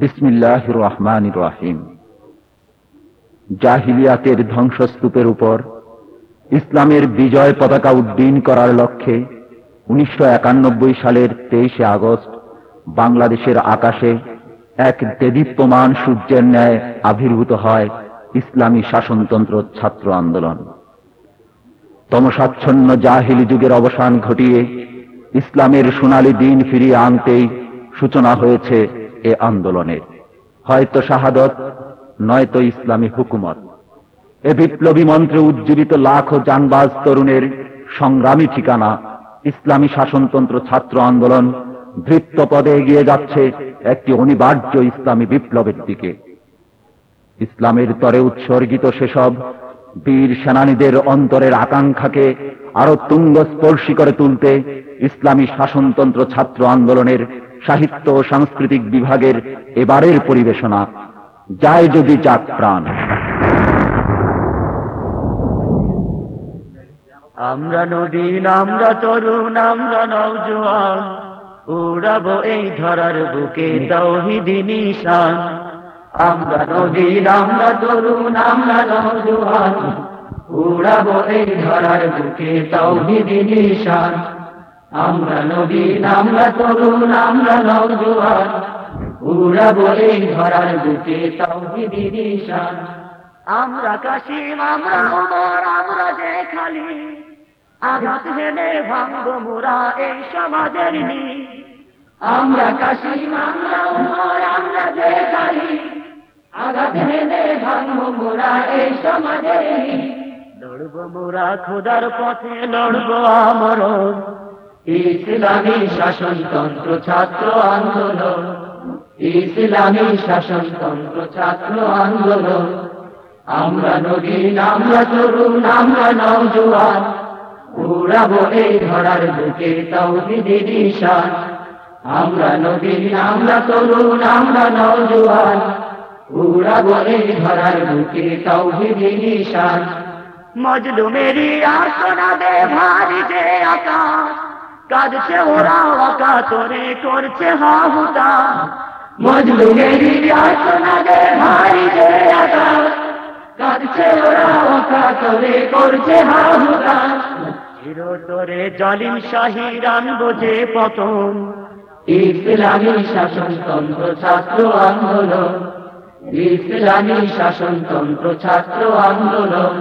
বিসমিল্লাহ রহমান রাহিম। জাহিলিয়াতের ধ্বংসস্তূপের উপর ইসলামের বিজয় পতাকা উড্ডীন করার লক্ষ্যে উনিশশো সালের তেইশে আগস্ট বাংলাদেশের আকাশে এক দেদীপ্যমান সূর্যের ন্যায় আবির্ভূত হয় ইসলামী শাসনতন্ত্র ছাত্র আন্দোলন। তমসাচ্ছন্ন জাহিলি যুগের অবসান ঘটিয়ে ইসলামের সোনালী দিন ফিরিয়ে আনতেই সূচনা হয়েছে এ আন্দোলনের। হয়তো শাহাদত, নয়তো ইসলামী হুকুমত। এ বিপ্লবী মন্ত্রে উজ্জীবিত লাখ জানবাজ তরুণের সংগ্রামী ঠিকানা, ইসলামী শাসনতন্ত্র ছাত্র আন্দোলন বৃত্ত পদে এগিয়ে যাচ্ছে একটি অনিবার্য ইসলামী বিপ্লবের দিকে। ইসলামের তরে উৎসর্গিত সেসব বীর সেনানীদের অন্তরের আকাঙ্ক্ষাকে আরও তুঙ্গ স্পর্শী করে তুলতে ইসলামী শাসনতন্ত্র ছাত্র আন্দোলনের সাহিত্য সাংস্কৃতিক বিভাগের এবারের পরিবেশনা যায় যদি যাক প্রাণ। আমরা নদীন আমরা তরুণ, আমরা নওজোয়ান উড়াবো এই ধরার বুকে তৌহিদি নিশান। আমরা নদীন আমরা তরুণ, আমরা নওজোয়ান উড়াবো এই ধরার বুকে তৌহিদি নিশান। আমরা নদীন আমরা তরুণ, আমরা নওজোয়ান উড়াবো এই ধরার বুকে তৌহিদি নিশান। আমরা কাশিম, আমরা উমর আমরা যে খালি। আঘাত হেনে ভাঙ্গ মোরা এই সমাজের নি আমরা কাশিম, আমরা উমর আমরা যে খালি। আঘাত হেনে ভাঙ্গ মোরা এই সমাজের নি লড়বো মোরা খোদার পথে, লড়বো আমরণ। ইসলামী শাসনতন্ত্র ছাত্র আন্দোলন। ইসলামী শাসনতন্ত্র ছাত্র আন্দোলন। আমরা নদীন আমরা তরুণ, আমরা নওজোয়ান। উড়াবো এই ধরার বুকে তৌহিদি নিশান আমরা নদীন আমরা তরুণ, আমরা নওজোয়ান। উড়াবো এই ধরার বুকে তৌহিদি নিশান মজলুমেরি আসনা দে ভারী যে আকাশ। কাঁদছে ওরা তোরে করছে হাহুতা মজলুমেরি আসনা দে ভারী যে আকাশ কাঁদছে ওরা ওকা তোরে করছে হাহুতা চিরতরে জালিম বোঝে পতন। ইসলামী শাসনতন্ত্র ছাত্র আন্দোলন। ইসলামী শাসনতন্ত্র ছাত্র আন্দোলন।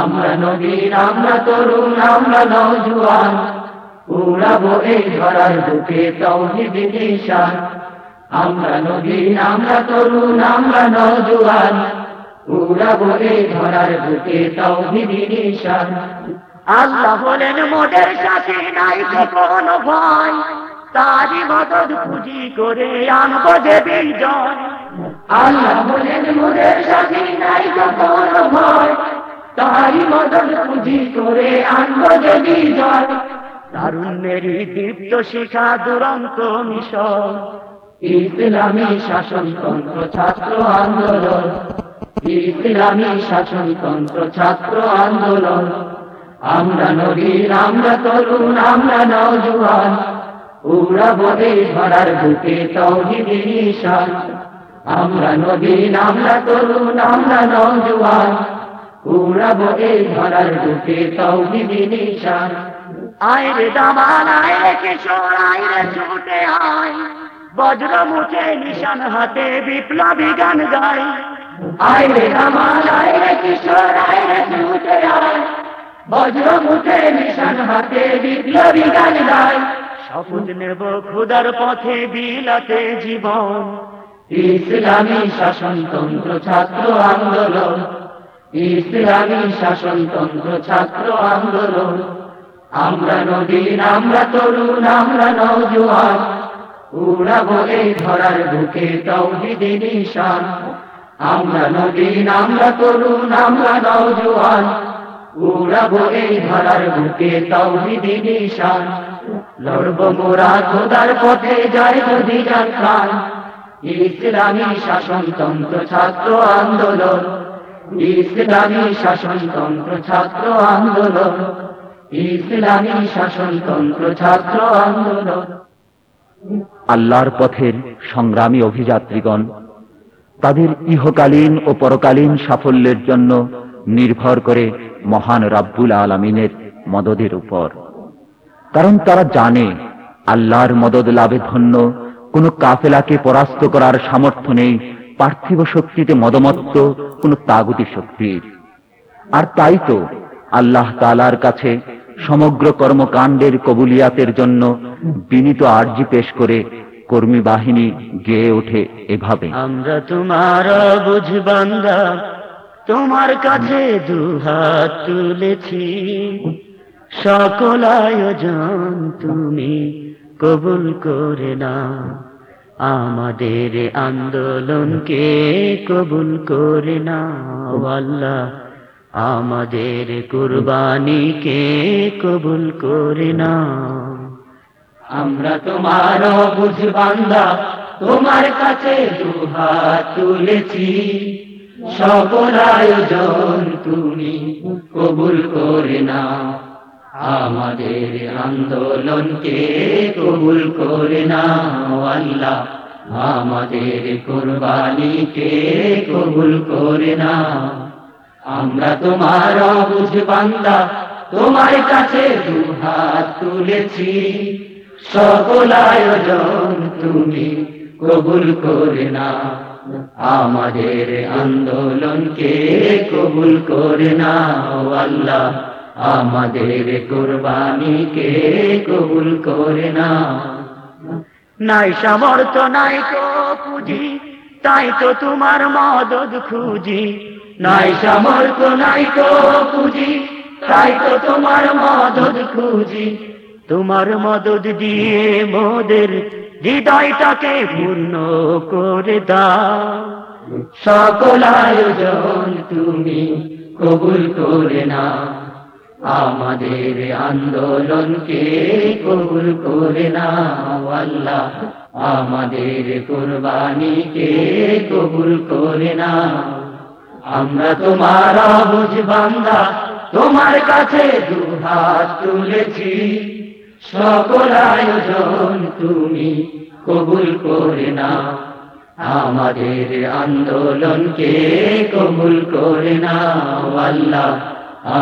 আমরা নবীন আমরা তরুণ, আমরা নওজুয়ান। উড়াবো এই ধরার বুকে তৌহিদি নিশান। আমরা নবীন আমরা তরুণ আমরা নওজুয়ান উড়াবো এই ধরার বুকে তৌহিদি নিশান। আল্লাহ হলেন মোদের সাথে নাই কোনো ভয়। তারি মদদ পুঁজি করে আনব যে বিজয়। আল্লাহ বলেন মোদের সাথে নাই কোনো ভয়। তারি মদদ পুঁজি করে আনব যে বিজয়। তারুণ্যেরই দীপ্ত শিখা দুরন্ত মিশন। ইসলামী শাসনতন্ত্র ছাত্র আন্দোলন। ইসলামী শাসনতন্ত্র ছাত্র আন্দোলন। আমরা নবীন আমরা তরুণ, আমরা নওজোয়ান। উড়াবো এই ধরার বুকে তৌহিদি নিশান। আমরা নবীন, আমরা তরুণ, আমরা নওজোয়ান। উড়াবো এই ধরার বুকে তৌহিদি আইরে দামান আইরে কিশোর, আইরে ছুটে বজ্র মুঠে নিশান হাতে বিপ্লবী গান গায় আইরে দামান আইরে কিশোর, আইরে ছুটে আয় বজ্র মুঠে নিশান হাতে বিপ্লবী গান গায় শপথ নেব খুদার পথে বিলাতে জীবন। ইসলামী শাসনতন্ত্র ছাত্র আন্দোলন। ইসলামী শাসনতন্ত্র ছাত্র আন্দোলন। আমরা নদীন আমরা তরুণ, আমরা নওজোয়ান। উড়াবো এই ধরার বুকে তৌহিদি নিশান। আমরা নদীন আমরা তরুণ, আমরা নওজোয়ান। উড়াবো এই ধরার বুকে তৌহিদি নিশান। লড়বো মোরা খোদার পথে যায় যদি প্রাণ ইসলামী শাসনতন্ত্র ছাত্র আন্দোলন। ইসলামী শাসনতন্ত্র ছাত্র আন্দোলন। ইসলামী শাসনতন্ত্র, ছাত্র আন্দোলন। আল্লাহর পথের সংগ্রামী অভিযাত্রীগণ, তাদের ইহকালীন ও পরকালীন সাফল্যের জন্য নির্ভর করে মহান রাব্বুল আলমিনের মদদের উপর। কারণ তারা জানে, আল্লাহর মদদ লাভে ধন্য, কোন কাফেলাকে পরাস্ত করার সামর্থ্য নেই, পার্থিব শক্তিতে মদমত্ত কোন তাগুতি শক্তির। আর তাই তো আল্লাহ তালার কাছে সমগ্র কর্মকাণ্ডের কবুলিয়াতের জন্য বিনীত আর্জি পেশ করে কর্মী বাহিনী গেয়ে ওঠে এভাবে। আমরা তোমার বুঝবান্দা তোমার কাছে দুহাত তুলেছি। সকল আয়োজন তুমি কবুল করে না আমাদের আন্দোলনকে কবুল করে না আল্লাহ। আমাদের কুরবানিকে কবুল করে না আমরা তোমার বুঝবান্দা তোমার কাছে তুলেছি। সকল আয়োজন তুমি কবুল করে না আমাদের আন্দোলনকে কবুল করে না আল্লাহ। আমাদের কোরবানিকে কবুল করে না আমরা তোমার বুঝবান্দা তোমার কাছে দুহাত তুলেছি। সকল আয়োজন তুমি কবুল করে না আমাদের আন্দোলনকে কবুল করে না আল্লাহ। আমাদের কোরবানিকে কবুল করে না নাই সামর্থ্য, নাই তো পুঁজি, তাই তো তোমার মদত খুঁজি। নাই সামর্থ্য, নাই তো পুঁজি। তাই তো তোমার মদত খুঁজি। তোমার মদত দিয়ে মোদের হৃদয়টাকে পূর্ণ করে সকল আয়োজন তুমি কবুল করে না আমাদের আন্দোলনকে কবুল করে না আল্লাহ। আমাদের কোরবানিকে কবুল করে না আমরা তোমার বুঝ বান্দা, তোমার কাছে দুহাত তুলেছি। সকল আয়োজন তুমি কবুল করে না আমাদের আন্দোলনকে কবুল করে না আল্লাহ।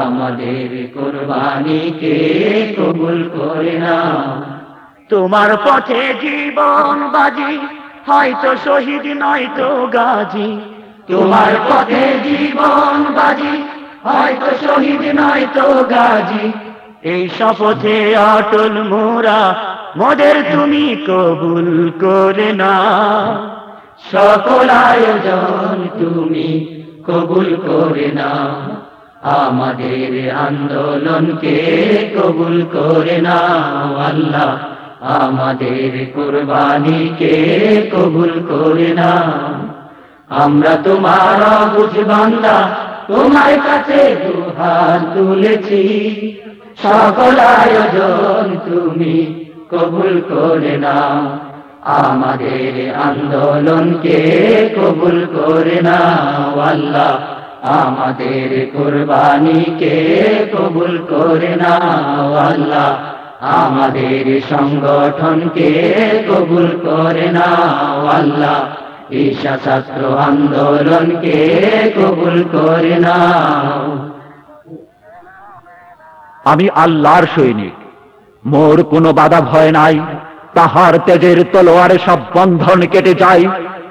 আমাদের কোরবানিকে কবুল করে না তোমার পথে জীবন বাজি, হয়তো শহীদ, নয়তো গাজী। তোমার পথে জীবন বাজি, হয়তো শহীদ নয়তো গাজী। এই শপথে অটল মোরা, মোদের তুমি কবুল করে না সকল আয়োজন তুমি কবুল করে না আমাদের আন্দোলনকে কবুল করে না আল্লাহ। আমাদের কোরবানিকে কবুল করে না আমরা তোমার বুঝবান্দা তোমার কাছে দুহাত তুলেছি। সকল আয়োজন তুমি কবুল করে না আমাদের আন্দোলনকে কবুল করে না আল্লাহ। আমাদের কোরবানিকে কবুল করে না আল্লাহ। আমাদের সংগঠনকে কবুল করে না আল্লাহ। ঈশা ছাত্র আন্দোলনকে কবুল করে না আমি আল্লাহর সৈনিক। মোর কোনো বাধা ভয় নাই। তাহার তেজের তলোয়ারে সব বন্ধন কেটে যায়।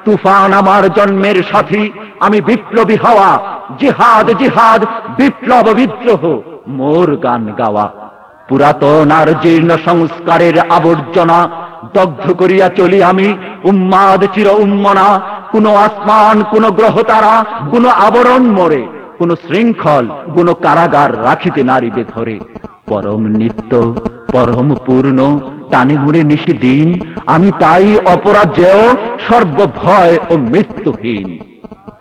তুফান আমার জন্মের সাথী। আমি বিপ্লবী হওয়া। জিহাদ জিহাদ, বিপ্লব বিদ্রোহ। মোর গান গাওয়া। পুরাতন আর জীর্ণ সংস্কারের আবর্জনা দগ্ধ করিয়া চলি আমি। উম্মাদ চির উম্মনা। কোন আসমান, কোন গ্রহ তারা, কোন আবরণ মরে, কোন শৃঙ্খল, কোন কারাগার রাখিতে নারীবে ধরে। পরম নিত্য, পরম পূর্ণ, টানে মুড়ে নিশি দিন আমি তাই অপরাজেয়, সর্বভয় ও মৃত্যুহীন।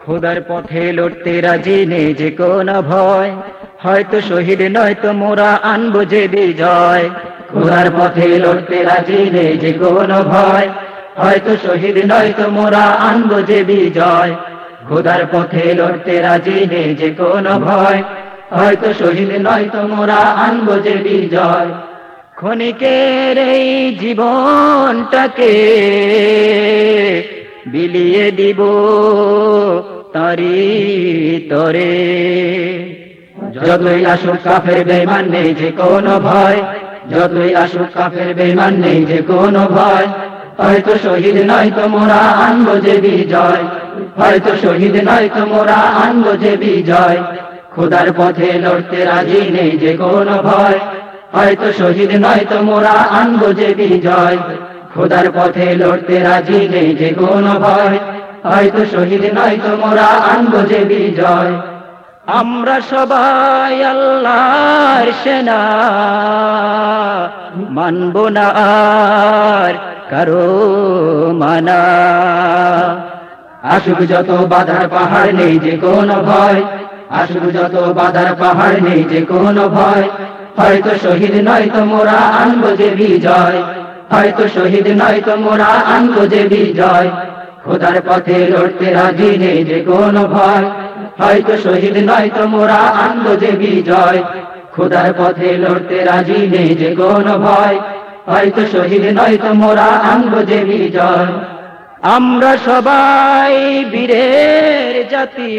খোদার পথে লড়তে রাজি নেই যে কোন ভয়। হয়তো শহীদ নয়তো মোরা আনব যে বিজয়। খোদার পথে লড়তে রাজি নেই যে কোন ভয়। হয়তো শহীদ নয়তো মোরা আনব যে বিজয়। খোদার পথে লড়তে রাজি নেই যে কোন ভয়। হয়তো শহীদ নয়তো মোরা আনব যে বিজয়। ক্ষণিকের এই জীবনটাকে বিলিয়ে দিব তারি তরে। যতই আসুক কাফের বেমান নেই যে কোনো ভয়, যতই আসুক কাফের বেমান নেই যে কোনো ভয়, হয়তো শহীদ নয় তো মোরা আনব যে বিজয়, হয়তো শহীদ নয় তো মোরা আনব যে বিজয়। খোদার পথে লড়তে রাজি নেই যে কোনো ভয়, হয়তো শহীদ নয় তো মোরা আনব যে বিজয়। খোদার পথে লড়তে রাজি নেই যে কোনো ভয়। হয়তো শহীদ নয় তো মোরা আনব যে বিজয়। আমরা সবাই আল্লাহর সেনা। মানব না আর কারও মানা। আসুক যত বাধার পাহাড় নেই যে কোনো ভয়। আসুক যত বাধার পাহাড় নেই যে কোনো ভয়। হয়তো শহীদ নয় তো মোরা আনব যে বিজয়। হয়তো শহীদ নয় তো মোরা আনব যে বিজয়। খোদার পথে লড়তে রাজি নেই যে কোনো ভয়। হয়তো শহীদ নয় তো মোরা আনব যে বিজয়। খোদার পথে লড়তে রাজি নেই যে কোনো ভয়। হয়তো শহীদ নয় তো মোরা আনব যে বিজয়। আমরা সবাই বীরের জাতি।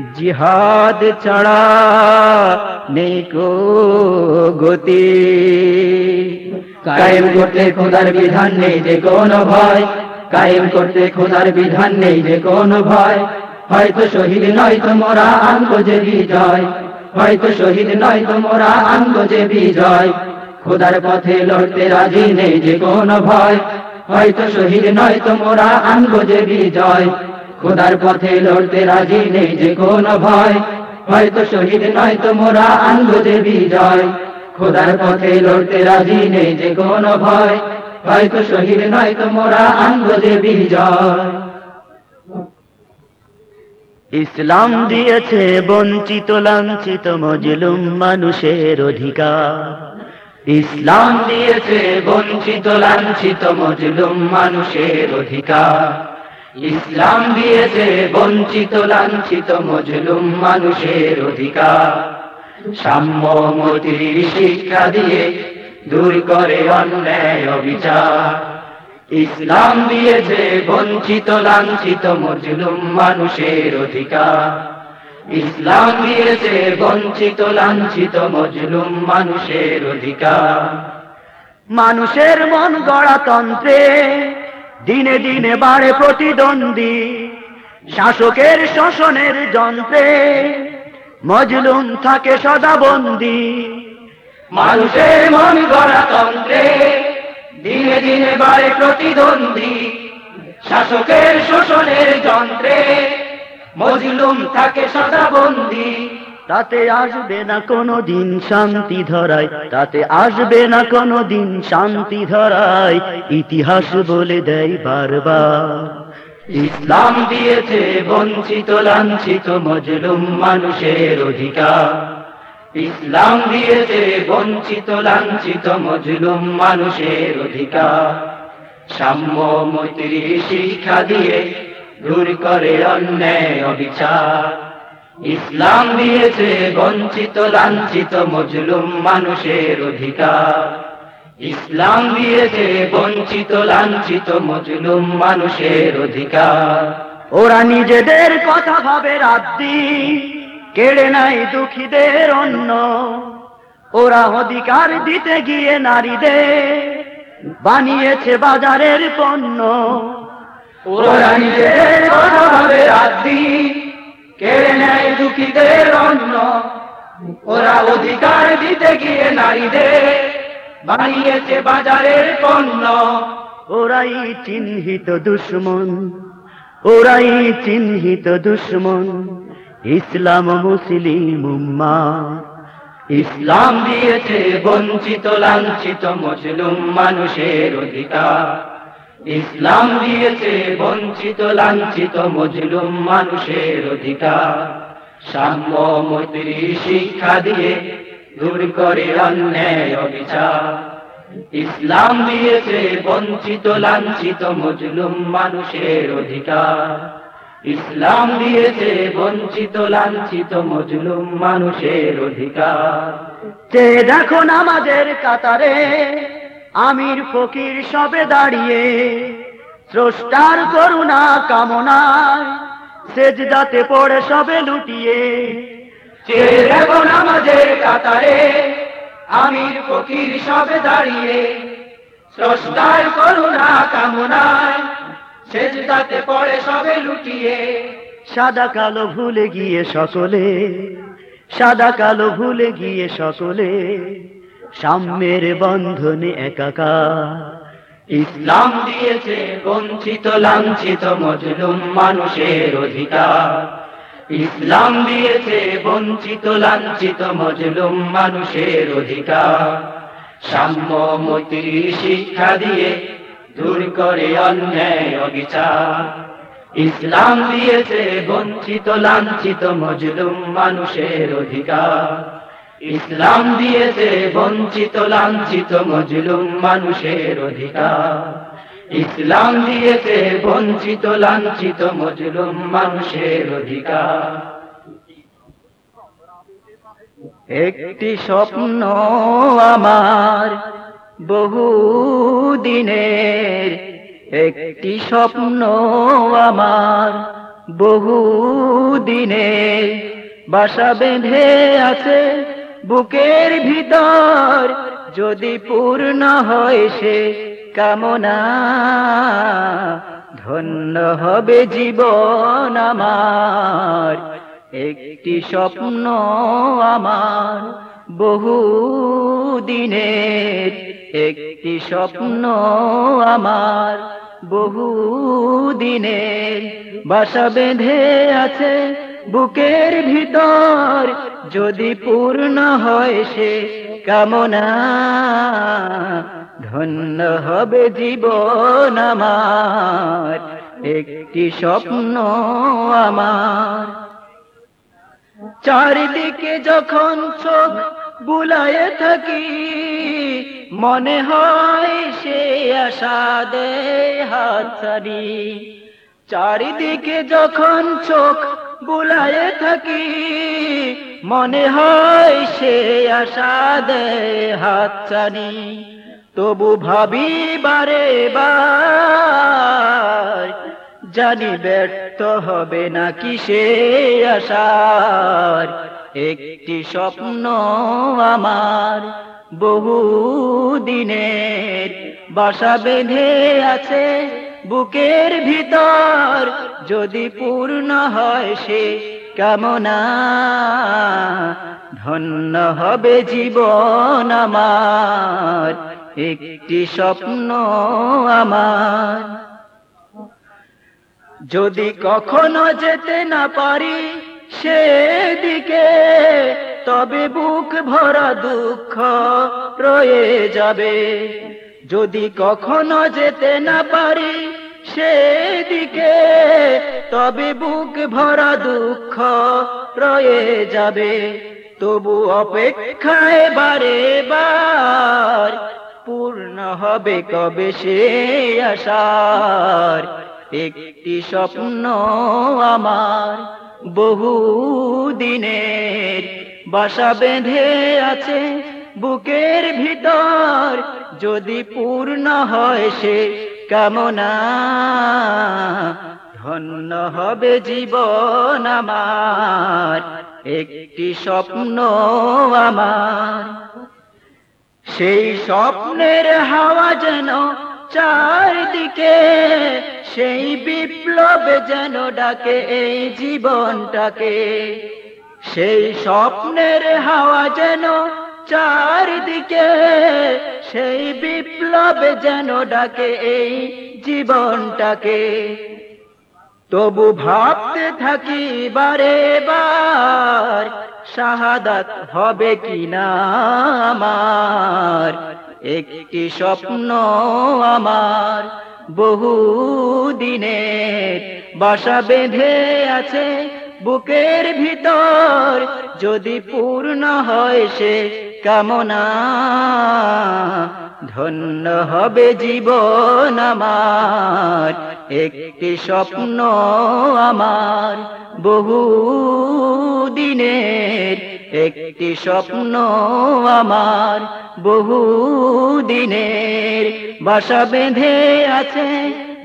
জিহাদ ছাড়া নেই কো গতি। কায়েম করতে খোদার বিধান নেই যে কোনো ভয়। কায়েম করতে খোদার বিধান নেই যে কোনো ভয়। হয়তো শহীদ নয় তো মোরা আনব যে বিজয়। হয়তো শহীদ নয় তো মোরা আনব যে বিজয়। খোদার পথে লড়তে রাজি নেই যে কোনো ভয়। হয়তো শহীদ নয় তো মোরা আনব যে বিজয়। খোদার পথে লড়তে রাজি নেই যে কোনো ভয়। হয়তো শহীদ নয় তো মোরা আনব যে বিজয়। খোদার পথে লড়তে রাজি নেই যে কোনো ভয়। হয়তো শহীদ নয় তো মোরা আনব যে বিজয়। ইসলাম দিয়েছে বঞ্চিত, লাঞ্ছিত, মজলুম মানুষের অধিকার। ইসলাম দিয়েছে বঞ্চিত, লাঞ্ছিত, মজলুম মানুষের অধিকার। ইসলাম দিয়েছে বঞ্চিত, লাঞ্ছিত, মজলুম মানুষের অধিকার। সাম্য মতির শিক্ষা দিয়ে দূর করে অন্যায় অবিচার। ইসলাম দিয়েছে বঞ্চিত, লাঞ্ছিত, মজলুম মানুষের অধিকার। ইসলাম দিয়েছে বঞ্চিত, লাঞ্ছিত, মজলুম মানুষের অধিকার। মানুষের মন গড়াতন্ত্রে দিনে দিনে বাড়ে প্রতিদ্বন্দ্বী। শাসকের শোষণের যন্ত্রে মজলুম থাকে সদা বন্দী মানুষের মন গণতন্ত্রে দিনে দিনে বাড়ে প্রতিদ্বন্দ্বী। শাসকের শোষণের যন্ত্রে মজলুম থাকে সদা বন্দী তাতে আসবে না কোনো দিন শান্তি ধরায়। তাতে আসবে না কোনো দিন শান্তি ধরায়। ইতিহাস বলে দেয় বারবার। ইসলাম দিয়েছে বঞ্চিত, লাঞ্ছিত, মজলুম মানুষের অধিকার। ইসলাম দিয়েছে বঞ্চিত, লাঞ্ছিত, মজলুম মানুষের অধিকার। সাম্য মৈত্রী শিক্ষা দিয়ে দূর করে অন্যায় অবিচার। ইসলাম দিয়েছে বঞ্চিত, লাঞ্ছিত মজলুম মানুষের অধিকার। ইসলাম দিয়েছে বঞ্চিত, লাঞ্ছিত মজলুম মানুষের অধিকার। ওরা নিজেদের কথা ভাবে রাত্রি কেড়ে নাই দুঃখীদের অন্য ওরা অধিকার দিতে গিয়ে নারীদের বানিয়েছে বাজারের পণ্য। ওরা নিজেদের কথা ভাবে রাত্রি কেড়ে নেয় দুঃখীদের অন্য ওরা অধিকার দিতে গিয়ে নারীদের বানিয়েছে বাজারের পণ্য। ওরাই চিহ্নিত দুশ্মন ওরাই চিহ্নিত দুশ্মন। ইসলাম মুসলিম উম্মা ইসলাম দিয়েছে বঞ্চিত লাঞ্ছিত মজলুম মানুষের অধিকার। ইসলাম দিয়েছে বঞ্চিত, লাঞ্ছিত মজলুম মানুষের অধিকার। সাম্য, মৈত্রী শিক্ষা দিয়ে দূর করে অন্যায় অবিচার। ইসলাম দিয়েছে বঞ্চিত, লাঞ্ছিত মজলুম মানুষের অধিকার। ইসলাম দিয়েছে বঞ্চিত, লাঞ্ছিত মজলুম মানুষের অধিকার। দেখো আমাদের কাতারে আমির ফকির সবে দাঁড়িয়ে স্রষ্টার করুণা কামনায় সেজদাতে পড়ে সবে লুটিয়ে। যে এখন আমাদের কাতারে আমির ফকির সবে দাঁড়িয়ে স্রষ্টার করুণা কামনায় সেজদাতে পড়ে সবে লুটিয়ে। সাদা কালো ভুলে গিয়ে সকলে সাদা কালো ভুলে গিয়ে সকলে সাম্যের বন্ধনে একাকার। ইসলাম দিয়েছে বঞ্চিত, লাঞ্ছিত, মজলুম মানুষের অধিকার। ইসলাম দিয়েছে বঞ্চিত, লাঞ্ছিত, মজলুম মানুষের অধিকার। সাম্য সাম্যমতি শিক্ষা দিয়ে দূর করে অন্যায়, অবিচার। ইসলাম দিয়েছে বঞ্চিত, লাঞ্ছিত, মজলুম মানুষের অধিকার। ইসলাম দিয়েছে বঞ্চিত, লাঞ্ছিত, মজলুম মানুষের অধিকার। ইসলাম দিয়েছে বঞ্চিত, লাঞ্ছিত, মজলুম মানুষের অধিকার। একটি স্বপ্ন আমার বহু দিনের একটি স্বপ্ন আমার বহু দিনের বাসা বেঁধে আছে বুকের ভিতর যদি পূর্ণ হয় সে কামনা, ধন্য হবে জীবন আমার। একটি স্বপ্ন আমার বহু দিনের। একটি স্বপ্ন আমার বহু দিনের। বাসা বেঁধে আছে বুকের ভিতর যদি পূর্ণ হয় সে কামনা, ধন্য হবে জীবন আমার, একটি স্বপ্ন আমার। চারিদিকে যখন চোখ বুলায়ে থাকি, মনে হয় সে আশা দে হাত চারিদিকে যখন চোখ বুলায়ে থাকি, মনে হয় সে আশা দে হাত ছাড়ি তবু ভাবি বারে বার, জানি ব্যর্থ হবে না কি সে আশার। একটি স্বপ্ন আমার বহু দিনের বাসা বেঁধে আছে বুকের ভিতর যদি পূর্ণ হয় সে কামনা, ধন্য হবে জীবন আমার, একটি স্বপ্ন আমার। যদি কখনো যেতে না পারি সেদিকে, তবে বুক ভরা দুঃখ রয়ে যাবে। যদি কখনো যেতে না পারি সেদিকে তবে বুক ভরা দুঃখ রয়ে যাবে। তবু অপেক্ষায় বারে বার পূর্ণ হবে কবে সে আশার। একটি স্বপ্ন আমার বহু দিনের বাসা বেঁধে আছে বুকের ভিতর। যদি পূর্ণ হয় সে কামনা, ধন্য হবে জীবন আমার, একটি স্বপ্ন আমার। সেই স্বপ্নের হাওয়া যেন চারদিকে, সেই বিপ্লব যেন ডাকে এই জীবনটাকে। সেই স্বপ্নের হাওয়া যেন চারদিকে সেই বিপ্লব যেন ডাকে এই জীবনটাকে। তবু ভাবতে থাকি বারে বার, শাহাদাত হবে কিনা আমার? একটি স্বপ্ন আমার বহু দিনের বাসা বেঁধে আছে বুকের ভিতর, যদি পূর্ণ হয় সে কামনা, ধন্য হবে জীবন আমার, একটি স্বপ্ন আমার, বহু দিনের একটি স্বপ্ন আমার, বহু দিনের বাসা বেঁধে আছে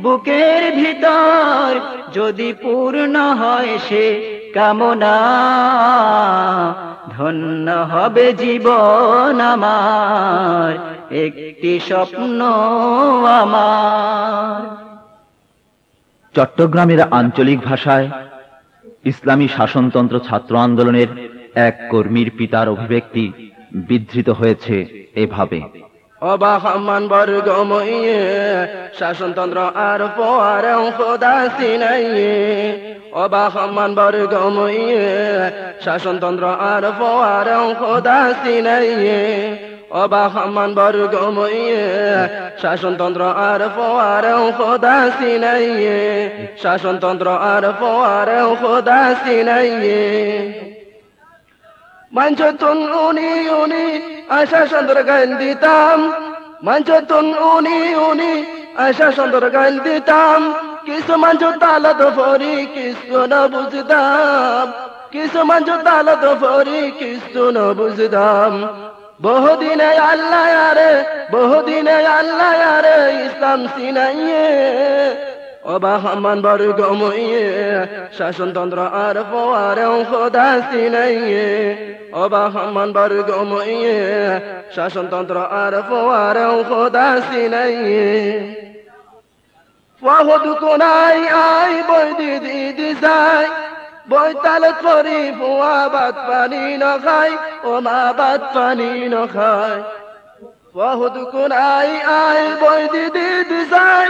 বুকের ভিতর, যদি পূর্ণ হয় সে কামনা, ধন্য হবে জীবন আমার, একটি স্বপ্ন আমার। চট্টগ্রামের আঞ্চলিক ভাষায় ইসলামী শাসনতন্ত্র ছাত্র আন্দোলনের এক কর্মীর পিতার অভিব্যক্তি বিধৃত হয়েছে এভাবে। অবাহমান বর্গমইয়ে শাসনতন্ত্র আর পোয়ারে খোদা সিনাইয়ে অবাহমান বর্গমইয়ে শাসনতন্ত্র আর পোয়ারে খোদা সিনাইয়ে অবাহমান বর্গমইয়ে শাসনতন্ত্র আর পোয়ারে খোদা সিনাইয়ে শাসনতন্ত্র আর পোয়ারে খোদা সিনাইয়ে মঞ্চতুন উনি উনি আশা সুন্দর গান দিতাম মঞ্চতুন উনি উনি আশা সুন্দর গান দিতাম কিছু মঞ্চ তালত ফরি কিছু না বুঝতাম কিছু মঞ্চ তালত ফরি কিছু না বুঝতাম বহুদিনে আল্লাহ আরে বহুদিনে আল্লাহ আরে ইসলাম সিনাইয়ে অবাহমান বর্গমইয়ে শাসনতন্ত্র আর পোয়ারে খোদা সিনাইয়ে অবাহমান বর্গমইয়ে শাসনতন্ত্র আর পোয়ারে খোদা সিনাইয়ে ফাহদ কোনাই আই বই দিদি দিসাই বই তালত করি ফুয়া বাত পানি নখাই ও মা বাত পানি নখাই ফাহদ কোনাই আই বই দিদি দিসাই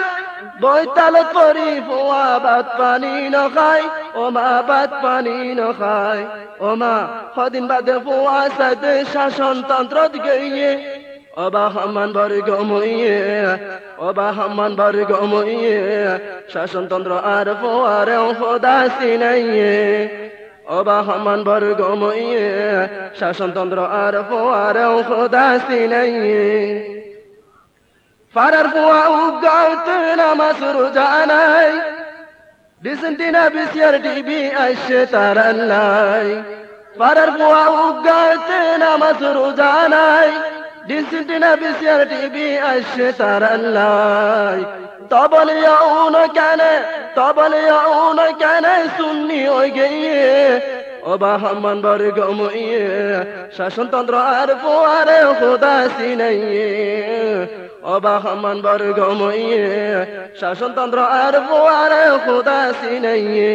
বই তালত পরি ফুয়া বাত পানি নখাই ও মা বাত পানি নখাই ও মা সদিন বাদে ফুয়া সাথে শাসনতন্ত্র গইয়ে অবা সমান বর্গ মইয়ে, অবা সমান বর্গ মইয়ে, শাসনতন্ত্র আর ফুয়ারে সদা চিনাইয়ে অবা সমান বর্গ মইয়ে, শাসনতন্ত্র আর ফুয়ারে সদা চিনাইয়ে ফারার ফুয়া উগাউতে নামাজ রোজানাই ডিসেন্টিনা বিসিয়ার টিভি আইসে তারাল্লাই ফারার ফুয়া উগাউতে নামাজ রোজানাই ডিসেন্টিনা বিসিয়ার টিভি আইসে তারাল্লাই তবলে উন কেন, তবলে উন কেন, সুন্নি হয়ে গিয়ে অবা হমান বর গমইয়ে, শাসনতন্ত্র আর পোয়ারে খোদা সিনাইয়ে। অবা হমান বর গমইয়ে, শাসনতন্ত্র আর পোয়ারে খোদা সিনাইয়ে।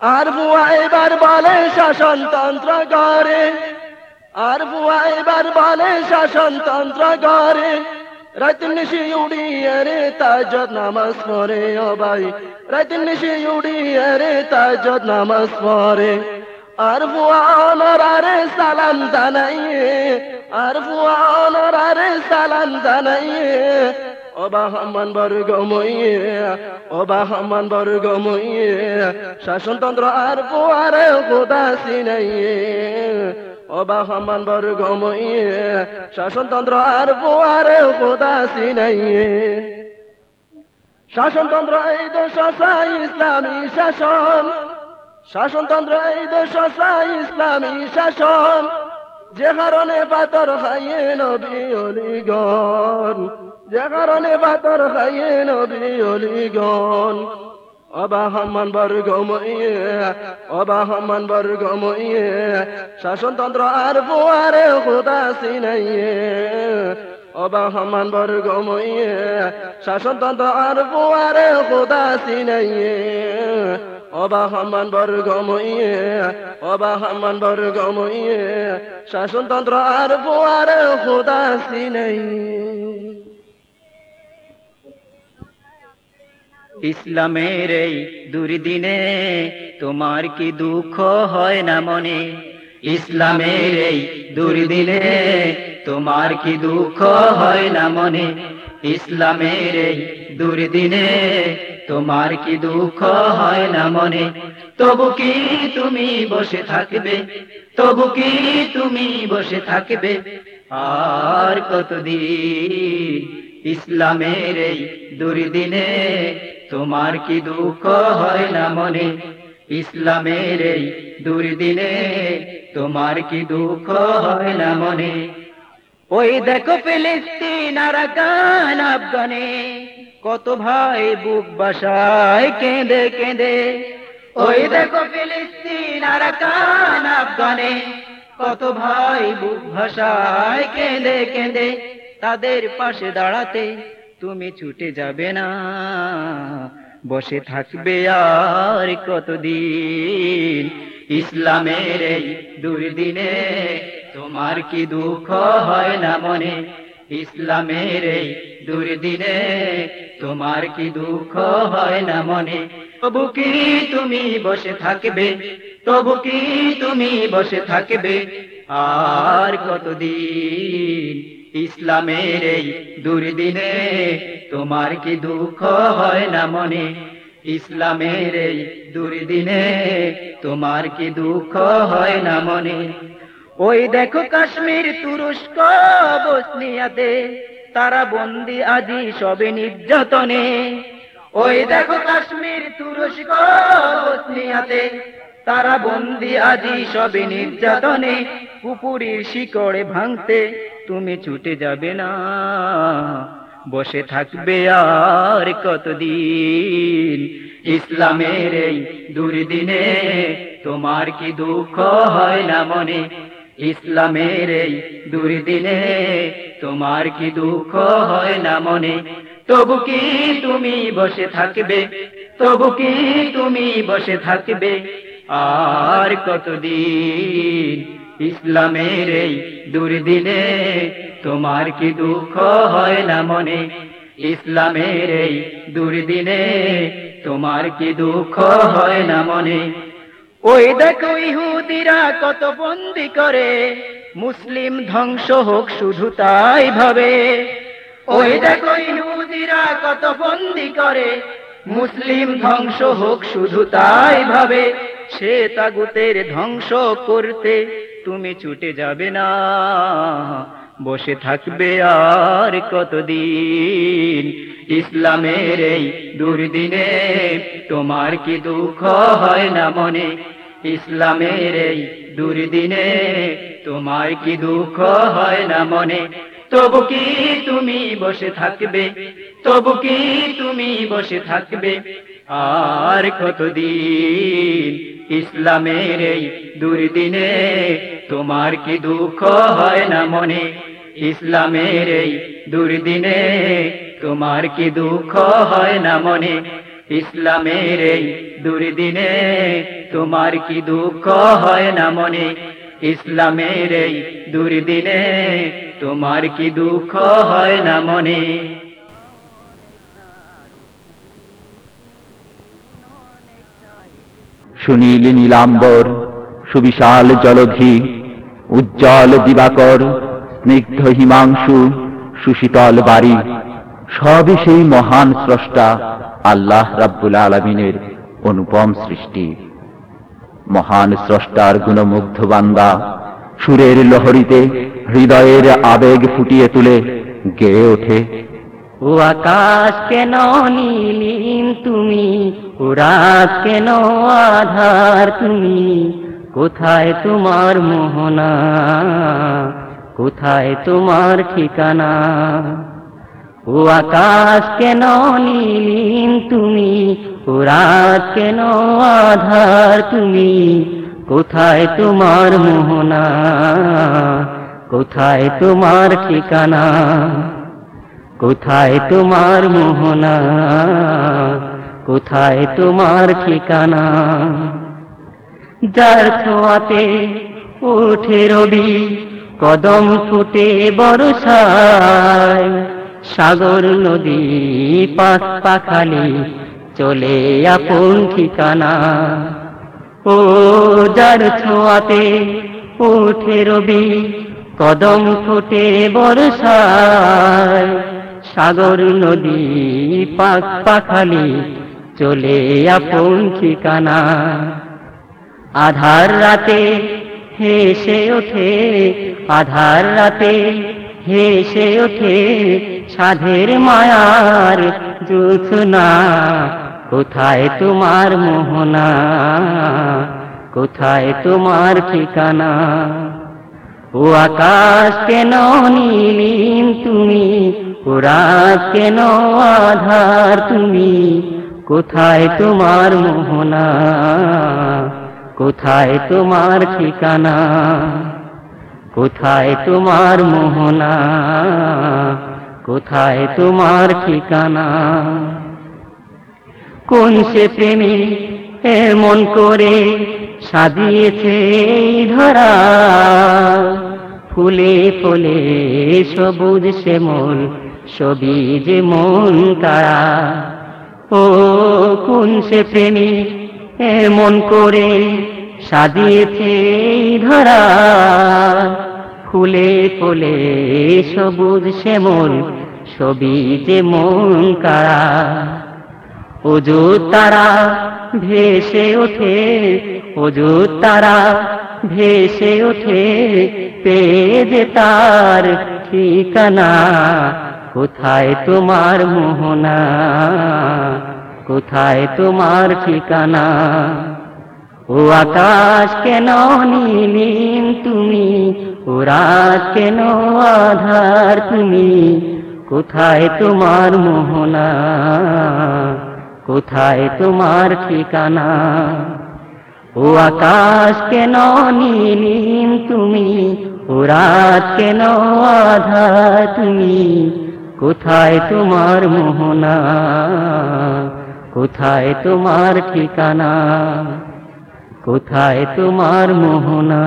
আর বুয়া এবার বলে শাসনতন্ত্র গড়ে। আর বুয়া এবার বলে শাসনতন্ত্র গড়ে। রাত নিশি উড়িয়ে রে নামাজ পড়ে ও ভাই। রাত নিশি উড়িয়ে রে তাজত নামাজ পড়ে। আর বুয়া অনরারে সালাম জানাইয়ে। আর বুয়া অনরারে সালাম জানাইয়ে। অবা হমান বর্গ মইয়ে অবা হমান বর্গ মইয়ে। শাসনতন্ত্র আর বুয়ারে খোদা সিনাইয়ে অবা হমান বর্গ মইয়ে শাসনতন্ত্র আর বুয়ারে খোদা সিনাইয়ে শাসনতন্ত্র এই দেশ ইসলামী শাসন। শাসনতন্ত্র এই দেশ ইসলামী শাসন। যে কারণে পাতর খাইয়ে নবী অলিগণ, যে কারণে পাতর খাইয়ে নবী অলিগণ। অবা হমান বর্গ মইয়ে অবা হমান বর্গ মইয়ে শাসনতন্ত্র আর বুয়ারে খোদা সিনাইয়ে। অবা হমান বর্গ মইয়ে শাসনতন্ত্র আর বুয়ারে খোদা সিনাইয়ে। অবা হমান বর্গ মইয়ে অবা হমান বর্গ মইয়ে শাসনতন্ত্র আর বুয়ারে খোদা সিনাইয়ে। ইসলামের এই দুর্দিনে তোমার কি দুঃখ হয় না মনে? ইসলামের এই দুর্দিনে তোমার কি দুঃখ হয় না মনে? ইসলামের এই দুর্দিনে তোমার কি দুঃখ হয় না মনে? তবু কি তুমি বসে থাকবে? তবু কি তুমি বসে থাকবে? আর কতদিন ইসলামের এই দুর্দিনে তোমার কি দুঃখ হয় না মনে? ইসলামের এই দুর্দিনে তোমার কি দুঃখ হয় না মনে? ওই দেখো ফিলিস্তিন আর গান আফগানে, কত ভাই বুক বাসায় কেঁদে কেঁদে। ওই দেখো ফিলিস্তিন আর গান আফগানে, কত ভাই বুক ভাষায় কেঁদে কেঁদে। তাদের পাশে দাঁড়াতে তুমি ছুটে যাবে না। বসে থাকবে আর কতদিন? ইসলামের এই দুর্দিনে তোমার কি দুঃখ হয় না মনে? ইসলামের এই দুর্দিনে তোমার কি দুঃখ হয় না মনে? তবু কি তুমি বসে থাকবে? তবু কি তুমি বসে থাকবে? আর কতদিন? ইসলামের এই দুর্দিনে তোমার কি দুঃখ হয় না মনে? ইসলামের এই দুর্দিনে তোমার কি দুঃখ হয় না মনে? ওই দেখো কাশ্মীর তুরস্ক, বসনিয়াতে তারা বন্দি আজি সবে নির্যাতনে। ওই দেখো কাশ্মীর তুরস্ক, বসনিয়াতে তারা বন্দি আজি সবে নির্যাতনে পুপুরির শিকড়ে ভাঙতে তুমি ছুটে যাবে না। বসে থাকবে আর কতদিন? ইসলামের এই দুর্দিনে তোমার কি দুঃখ হয় না মনে? ইসলামের এই দুর্দিনে তোমার কি দুঃখ হয় না মনে? তবু কি তুমি বসে থাকবে? তবু কি তুমি বসে থাকবে? আর কতদিন ইসলামের এই দুর্দিনে তোমার কি দুঃখ হয় না মনে? ইসলামের এই দুর্দিনে তোমার কি দুঃখ হয় না মনে? ওই দেখো ইহুদিরা কত বন্দি করে, মুসলিম ধ্বংস হোক শুধু তাই ভাবে। ওই দেখো ইহুদিরা কত বন্দি করে, মুসলিম ধ্বংস হোক শুধু তাই ভাবে। সে তাগুতের ধ্বংস করতে। তুমি ছুটে যাবে না, বসে থাকবে আর কতদিন? ইসলামের এই দুর্দিনে তোমার কি দুঃখ হয় না মনে? ইসলামের এই দুর্দিনে তোমার কি দুঃখ হয় না মনে? তবু কি তুমি বসে থাকবে? তবু কি তুমি বসে থাকবে? আর কতদিন ইসলামের এই দুর্দিনে তোমার কি দুঃখ হয় না মনে? ইসলামের এই দুর্দিনে তোমার কি দুঃখ হয় না মনে? ইসলামের এই দুর্দিনে তোমার কি দুঃখ হয় না মনে? ইসলামের এই দুর্দিনে তোমার কি দুঃখ হয় না মনে? সুনীল নীলাম্বর, সুবিশাল জলধি, উজ্জ্বল দিবাকর, স্নিগ্ধ হিমাংশু, সুশীতল বাড়ি, সবই সেই মহান স্রষ্টা আল্লাহ রাব্বুল আলমিনের অনুপম সৃষ্টি। মহান স্রষ্টার গুণমুগ্ধ বান্দা সুরের লহরীতে হৃদয়ের আবেগ ফুটিয়ে তুলে গেয়ে ওঠে ও আকাশ কেন নীলিম তুমি? ও রাত কেন আধার তুমি? কোথায় তোমার মোহনা? কোথায় তোমার ঠিকানা? ও আকাশ কেন নীলিম তুমি? ও রাত কেন আধার তুমি? কোথায় তোমার মোহনা? কোথায় তোমার ঠিকানা? কোথায় তোমার মোহনা? কোথায় তোমার ঠিকানা? যার ছোঁয়াতে ওঠে রবি, কদম ফুটে বরসায় সাগর, নদী পাক পাখালি চলে আপন ঠিকানা। ও যার ছোঁয়াতে ওঠে রবি, কদম ফুটে বরসায় সাগর নদী পাক পাখালি চলে আপন ঠিকানা। আধার রাতে হেসে ওঠে, আধার রাতে হেসে ওঠে সাধের মায়ার জোছনা কোথায় তোমার মোহনা, কোথায় তোমার ঠিকানা? ও আকাশ কেন নীলিম তুমি? ও রাত কেন আধার তুমি? কোথায় তোমার মোহনা? কোথায় তোমার ঠিকানা? কোথায় তোমার মোহনা? কোথায় তোমার ঠিকানা? কোন সে প্রেমী এমন করে সাজিয়েছে ধরা। ফুলে ফুলে সবুজ শ্যামল সবই যে মন তারা। ও কোন সে প্রেমী এমন করে সাজিয়েছে ধরা। ফুলে ফুলে সবুজ শ্যামল সবই যে মন কারা ওজু তারা ভেসে ওঠে ওজু তারা ভেসে ওঠে, পেয়ে তার ঠিকানা, কোথায় তোমার মোহনা, কোথায় তোমার ঠিকানা? ও আকাশ কেন নীলিম তুমি, ও রাত কেন আধার তুমি, কোথায় তোমার মোহনা? কোথায় তোমার ঠিকানা? ও আকাশ কেন নীলিম তুমি? ও রাত কেন আধা তুমি? কোথায় তোমার মোহনা? কোথায় তোমার ঠিকানা? কোথায় তোমার মোহনা?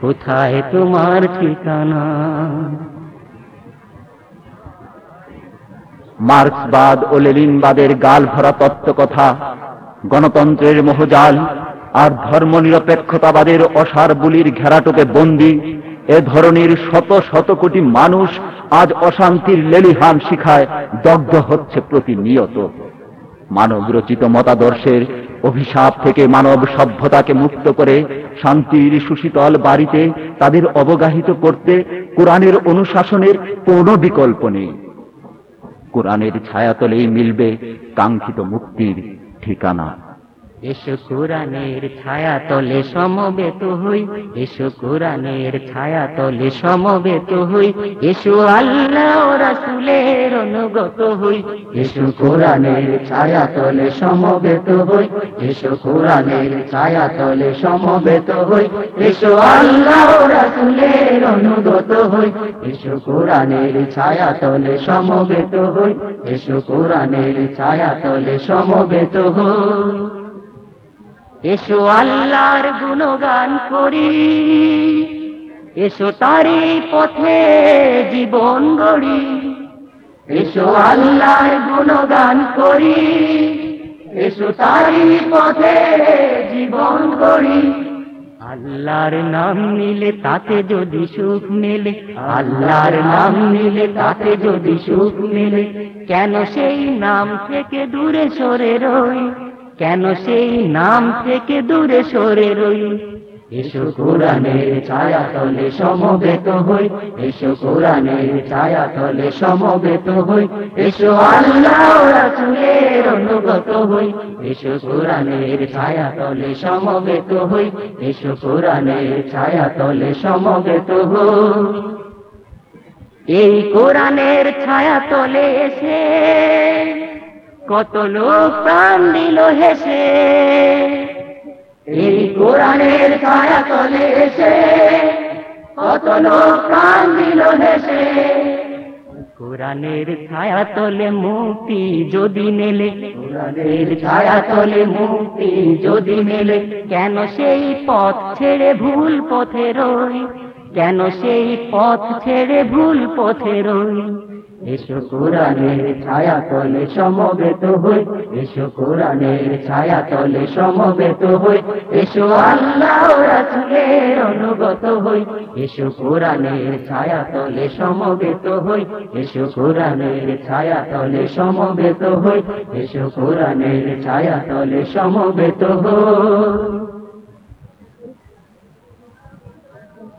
কোথায় তোমার ঠিকানা? মার্ক্সবাদ ও লেলিনবাদের গাল ভরা তত্ত্বকথা, গণতন্ত্রের মোহজাল আর ধর্মনিরপেক্ষতাবাদের অসার বুলির ঘেরাটোপে বন্দি, এ ধরনের শত শত কোটি মানুষ আজ অশান্তির লেলিহান শিখায় দগ্ধ হচ্ছে প্রতিনিয়ত। মানব রচিত মতাদর্শের অভিশাপ থেকে মানব সভ্যতাকে মুক্ত করে শান্তির সুশীতল বাড়িতে তাদের অবগাহিত করতে কোরআনের অনুশাসনের কোনো বিকল্প নেই। কোরআনের ছায়াতলেই মিলবে কাঙ্ক্ষিত মুক্তির ঠিকানা। এসো কোরআনের ছায়া তলে সমবেত হই, এসো কোরআনের ছায়া তলে সমবেত হই, এসো আল্লাহ রাসুলের অনুগত হই, এসো কোরআনের ছায়া তলে সমবেত হই, এসো কোরআনের ছায়া তলে সমবেত হই, এসো আল্লাহ রাসুলের অনুগত হই, এসো কোরআনের ছায়া তলে সমবেত হই, এসো কোরআনের ছায়া তলে সমবেত হই। এসো আল্লাহর গুণগান করি। এসো তারি পথে জীবন গড়ি। এসো আল্লাহর গুণগান করি। এসো তারি পথে জীবন গড়ি। আল্লাহর নাম নিলে তাতে যদি সুখ মেলে, আল্লাহর নাম নিলে তাতে যদি সুখ মেলে, কেন সেই নাম থেকে দূরে সরে রই? কেন সেই নাম থেকে দূরে সরে রই? এসো কোরআনের ছায়া তলে সমবেত হই, এসো কোরআনের ছায়া তলে সমবেত হই, এসো আল্লাহ রাসূলের অনুগত হই, এসো কোরআনের ছায়া তলে সমবেত হই, এসো কোরআনের ছায়া তলে সমবেত হই। এই কোরআনের ছায়া তলে এসে কত লোক প্রাণ দিল হেসে। এই কোরআনের ছায়া তলে এসে কত লোক প্রাণ দিল হেসে। কোরআনের ছায়া তলে মুক্তি যদি মেলে, কোরআনের ছায়া তলে মুক্তি যদি মেলে, কেন সেই পথ ছেড়ে ভুল পথে রই? কেন সেই পথ ছেড়ে ভুল পথে রই? এসো ছায়া তলে সমবেত হই, এসো ছায়া তলে সমবেত হই, এসো আল্লাহ রাসূলের অনুগত হই ছায়া তলে সমবেত হই, এসো ছায়া তলে সমবেত হই, এসো ছায়া তলে সমবেত হই।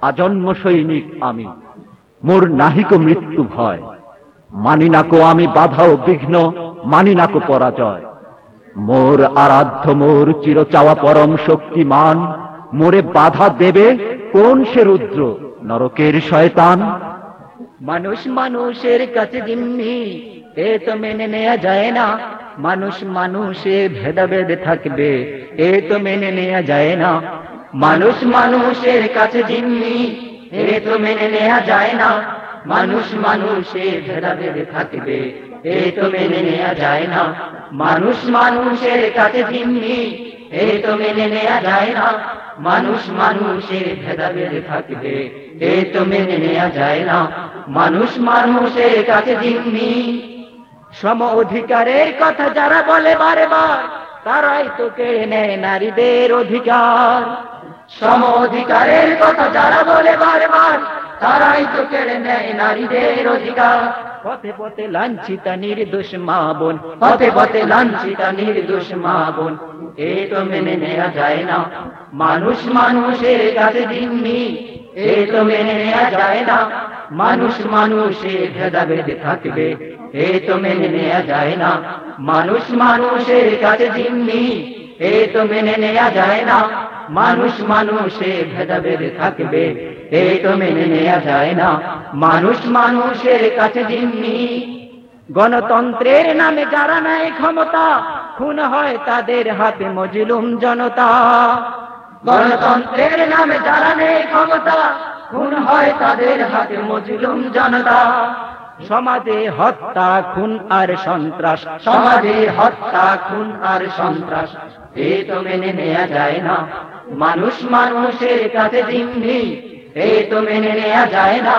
আজন্ম সৈনিক আমি, মোর নাহিক মৃত্যু ভয়। মানি নাকো আমি বাধা ও বিঘ্ন, মানি নাকো পরাজয়। মোর আরাধ্য, মোর চির চাওয়া পরম শক্তিমান, মোরে বাধা দেবে কোন সে রুদ্র, নরকের শয়তান। মানুষ মানুষের কাছে জিম্মি, এ তো মেনে নেওয়া যায় না। মানুষ মানুষে ভেদাভেদ থাকবে, এ তো মেনে নেওয়া যায় না। মানুষ মানুষের কাছে জিম্মি, এ তো মেনে নেওয়া যায় না। মানুষ মানুষে ভেদাভেদ থাকবে। এ তো মেনে নেওয়া যায় না। মানুষ মানুষের কাছে জিম্মি এ তো মেনে নেওয়া যায় না। মানুষ মানুষের ভেদাভেদ থাকবে। এ তো মেনে নেওয়া যায় না। মানুষ মানুষের কাছে জিম্মি সম অধিকারের কথা যারা বলে বারে বার তারাই তো কেড়ে নেয় নারীদের অধিকার। সম অধিকারের কথা যারা বলে বারবার তারাই তো কেড়ে নেয় নারীদের অধিকার। পথে পথে লাঞ্ছিতা নির্দোষ মা বোন। পথে পথে লাঞ্ছিতা নির্দোষ মা বোন। এ তো মেনে নেওয়া যায় না। মানুষ মানুষের কাছে জিম্মি। এ তো মেনে নেওয়া যায় না। মানুষ মানুষে ভেদাভেদ থাকবে। এ তো মেনে নেওয়া যায় না। মানুষ মানুষের কাছে জিম্মি। এ তো মেনে নেওয়া যায় না। মানুষ মানুষে ভেদাভেদ থাকবে। এ তো মেনে নেওয়া যায় না। মানুষ মানুষের কাছে জিম্মি। গণতন্ত্রের নামে যারা নেয় ক্ষমতা, খুন হয় তাদের হাতে মজলুম জনতা। গণতন্ত্রের নামে যারা নেই ক্ষমতা, খুন হয় তাদের হাতে মজলুম জনতা। সমাজে হত্যা, খুন আর সন্ত্রাস। সমাজে হত্যা, খুন আর সন্ত্রাস, এ তো মেনে নেওয়া যায় না। মানুষ মানুষের কাছে জিম্মি, এ তো মেনে নেওয়া যায় না।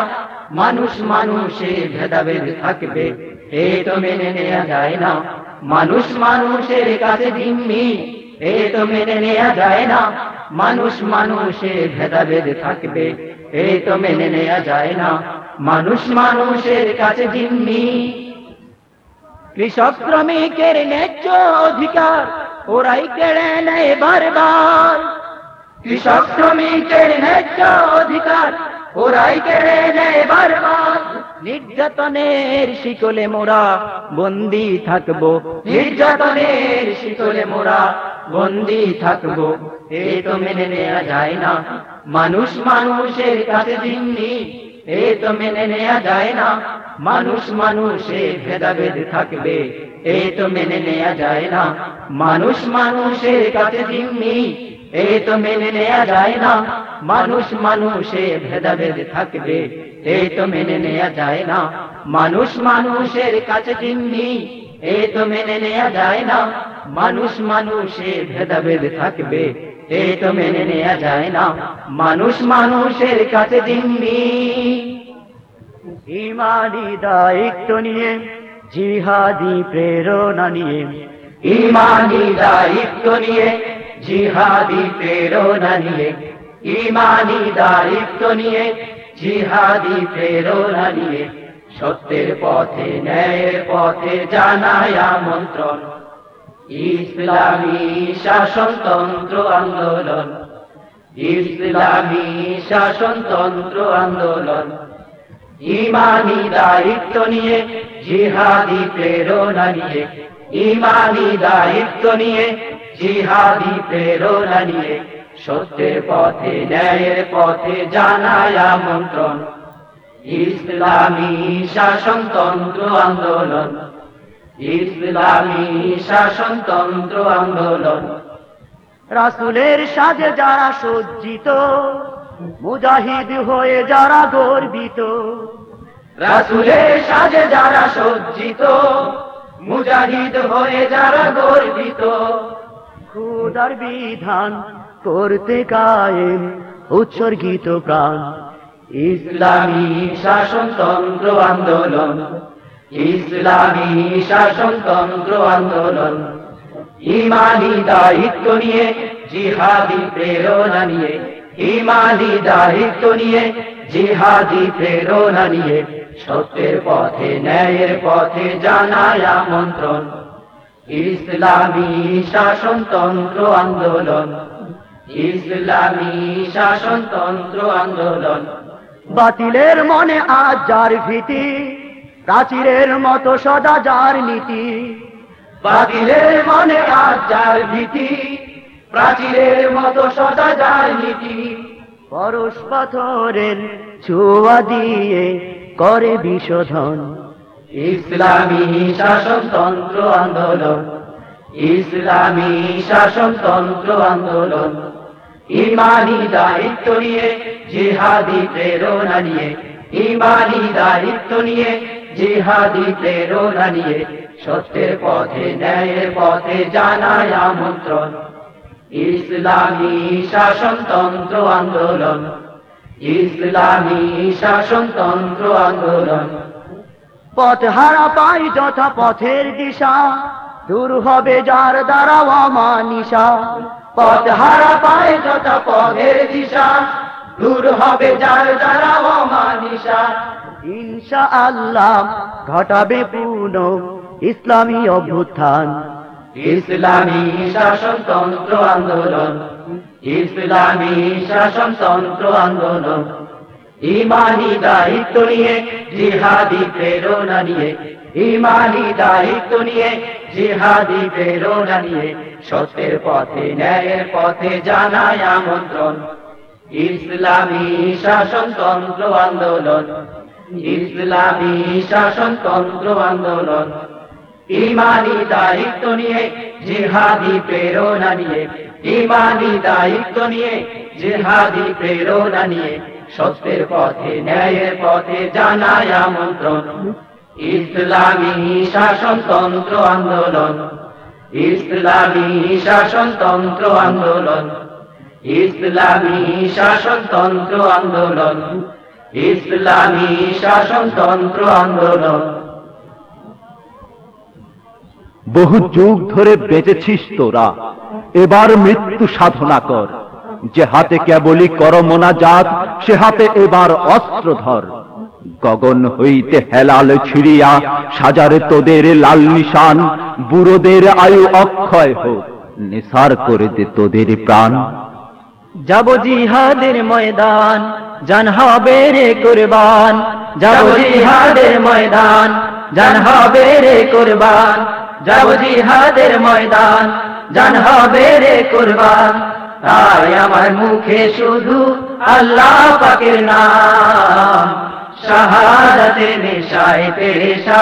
মানুষ মানুষে ভেদাভেদ থাকবে, এ তো মেনে নেওয়া যায় না। মানুষ মানুষের কাছে জিম্মি, এ তো মেনে নেওয়া যায় না। মানুষ মানুষে ভেদাভেদ থাকবে, এ তো মেনে নেওয়া যায় না। মানুষ মানুষের কাছে জিম্মি। কৃষক শ্রমিকের ন্যায্য অধিকার ওরাই কেড়ে নেয় বারবার। কৃষক শ্রমিকের ন্যায্য অধিকার ওরাই কেড়ে নেয় বারবার। নির্যাতনের শিকলে মোরা বন্দি থাকব। নির্যাতনের শিকলে মোরা বন্দি থাকব। এ তো মেনে নেওয়া যায় না। মানুষ মানুষের কাছে জিম্মি। এ তো মেনে নেওয়া যায় না। মানুষ মানুষে ভেদাভেদ থাকবে। এ তো মেনে নেওয়া যায় না। মানুষ মানুষের কাছে জিম্মি। এ তো মেনে নেওয়া যায় না। মানুষ মানুষে ভেদাভেদ থাকবে। এ তো মেনে নেওয়া যায় না। মানুষ মানুষের কাছে জিম্মি। এ তো মেনে নেওয়া যায় না। মানুষ মানুষে ভেদাভেদ থাকবে। এ মেনে নেওয়া যায় না। মানুষ মানুষের কাছে জিম্মি। ইমানি দায়িত্ব নিয়ে, জিহাদি প্রেরণা নিয়ে। ইমানি দায়িত্ব নিয়ে, জিহাদি প্রেরণা নিয়ে। ইমানি দায়িত্ব নিয়ে, জিহাদি প্রেরণা নিয়ে। সত্যের পথে, ন্যায়ের পথে জানায় আমন্ত্রণ। ইসলামী শাসনতন্ত্র আন্দোলন। ইসলামী শাসনতন্ত্র আন্দোলন। ইমানি দায়িত্ব নিয়ে, জিহাদি প্রেরণা নিয়ে। ইমানি দায়িত্ব নিয়ে, জিহাদি প্রেরণা নিয়ে। সত্যের পথে, ন্যায়ের পথে জানায় আমন্ত্রণ। ইসলামী শাসনতন্ত্র আন্দোলন। ইসলামী শাসনতন্ত্র আন্দোলন। রাসুলের সাজে যারা সজ্জিত, মুজাহিদ হয়ে যারা গর্বিত, রাসুলের সাজে যারা সজ্জিত, মুজাহিদ হয়ে যারা গর্বিত। খুদার বিধান করতে কায়েম উৎসর্গিত প্রাণ। ইসলামী শাসনতন্ত্র আন্দোলন। ইসলামী শাসনতন্ত্র আন্দোলন। ইমানি দায়িত্ব নিয়ে, জিহাদি প্রেরণা নিয়ে, ইমানি দায়িত্ব নিয়ে, জিহাদি প্রেরণা নিয়ে, সত্যের পথে, ন্যায়ের পথে জানায় আমন্ত্রণ। ইসলামী শাসনতন্ত্র আন্দোলন। ইসলামী শাসনতন্ত্র আন্দোলন। বাতিলের মনে আজ যার ভীতি প্রাচীরের মতো সদা যার নীতি বাতিলের মনে আজ যার নীতি, প্রাচীরের মতো সদা যার নীতি। পরশ পাথরের ছোঁয়া দিয়ে করে বিশোধন, ইসলামী শাসনতন্ত্র আন্দোলন, ইসলামী শাসনতন্ত্র আন্দোলন। ইমানি দায়িত্ব নিয়ে, জিহাদি প্রেরণা নিয়ে, ইমানি দায়িত্ব নিয়ে জিহাদি প্রেরণা নিয়ে সত্যের পথে, ন্যায়ের পথে জানায় আমন্ত্রণ। ইসলামী শাসনতন্ত্র আন্দোলন, ইসলামী শাসনতন্ত্র আন্দোলন। পথ হারা পাই যথা পথের দিশা, দূর হবে যার দ্বারা অমানিসা পথ হারা পায় যত পথের দিশা দূর হবে যার দ্বারা অমানিসা। ইনশা আল্লাহ ঘটাবে পূর্ণ ইসলামী অভ্যুত্থান। ইসলামী শাসনতন্ত্র আন্দোলন। ইসলামী শাসনতন্ত্র আন্দোলন। ইমানি দায়িত্ব নিয়ে জিহাদি প্রেরণা নিয়ে। ইমানি দায়িত্ব নিয়ে জিহাদি প্রেরণা নিয়ে। সত্যের পথে ন্যায়ের পথে জানায় আমন্ত্রণ। ইসলামী শাসনতন্ত্র আন্দোলন, ইসলামী শাসনতন্ত্র আন্দোলন। ইমানি দায়িত্ব নিয়ে জিহাদি প্রেরণা নিয়ে, ইমানি দায়িত্ব নিয়ে জিহাদি প্রেরণা নিয়ে, সত্যের পথে, ন্যায়ের পথে জানায় আমন্ত্রণ। ইসলামী শাসনতন্ত্র আন্দোলন, ইসলামী শাসনতন্ত্র আন্দোলন। ইসলামী শাসনতন্ত্র আন্দোলন। ইসলামী শাসনতন্ত্র আন্দোলন। বহু যুগ ধরে বেঁচেছিস তোরা। এবার মৃত্যু সাধনা কর। যে হাতে কেবলই করমনা জাত, সে হাতে এবার অস্ত্র ধর। গগন হইতে হেলাল ছিড়িয়া সাজারে তোদের লাল নিশান, বুড়োদের আয়ু অক্ষয় হোক। নিসার করে দে তোদের প্রাণ। যাব জিহাদের ময়দান জান হবে রে কুরবান। যাব জিহাদের ময়দান জান হবে রে কুরবান। যাব জিহাদের ময়দান জান হবে রে কুরবান। তাই আমার মুখে শুধু আল্লাহ পাকের নাম শাহাদাতে নেশায় পেরেশান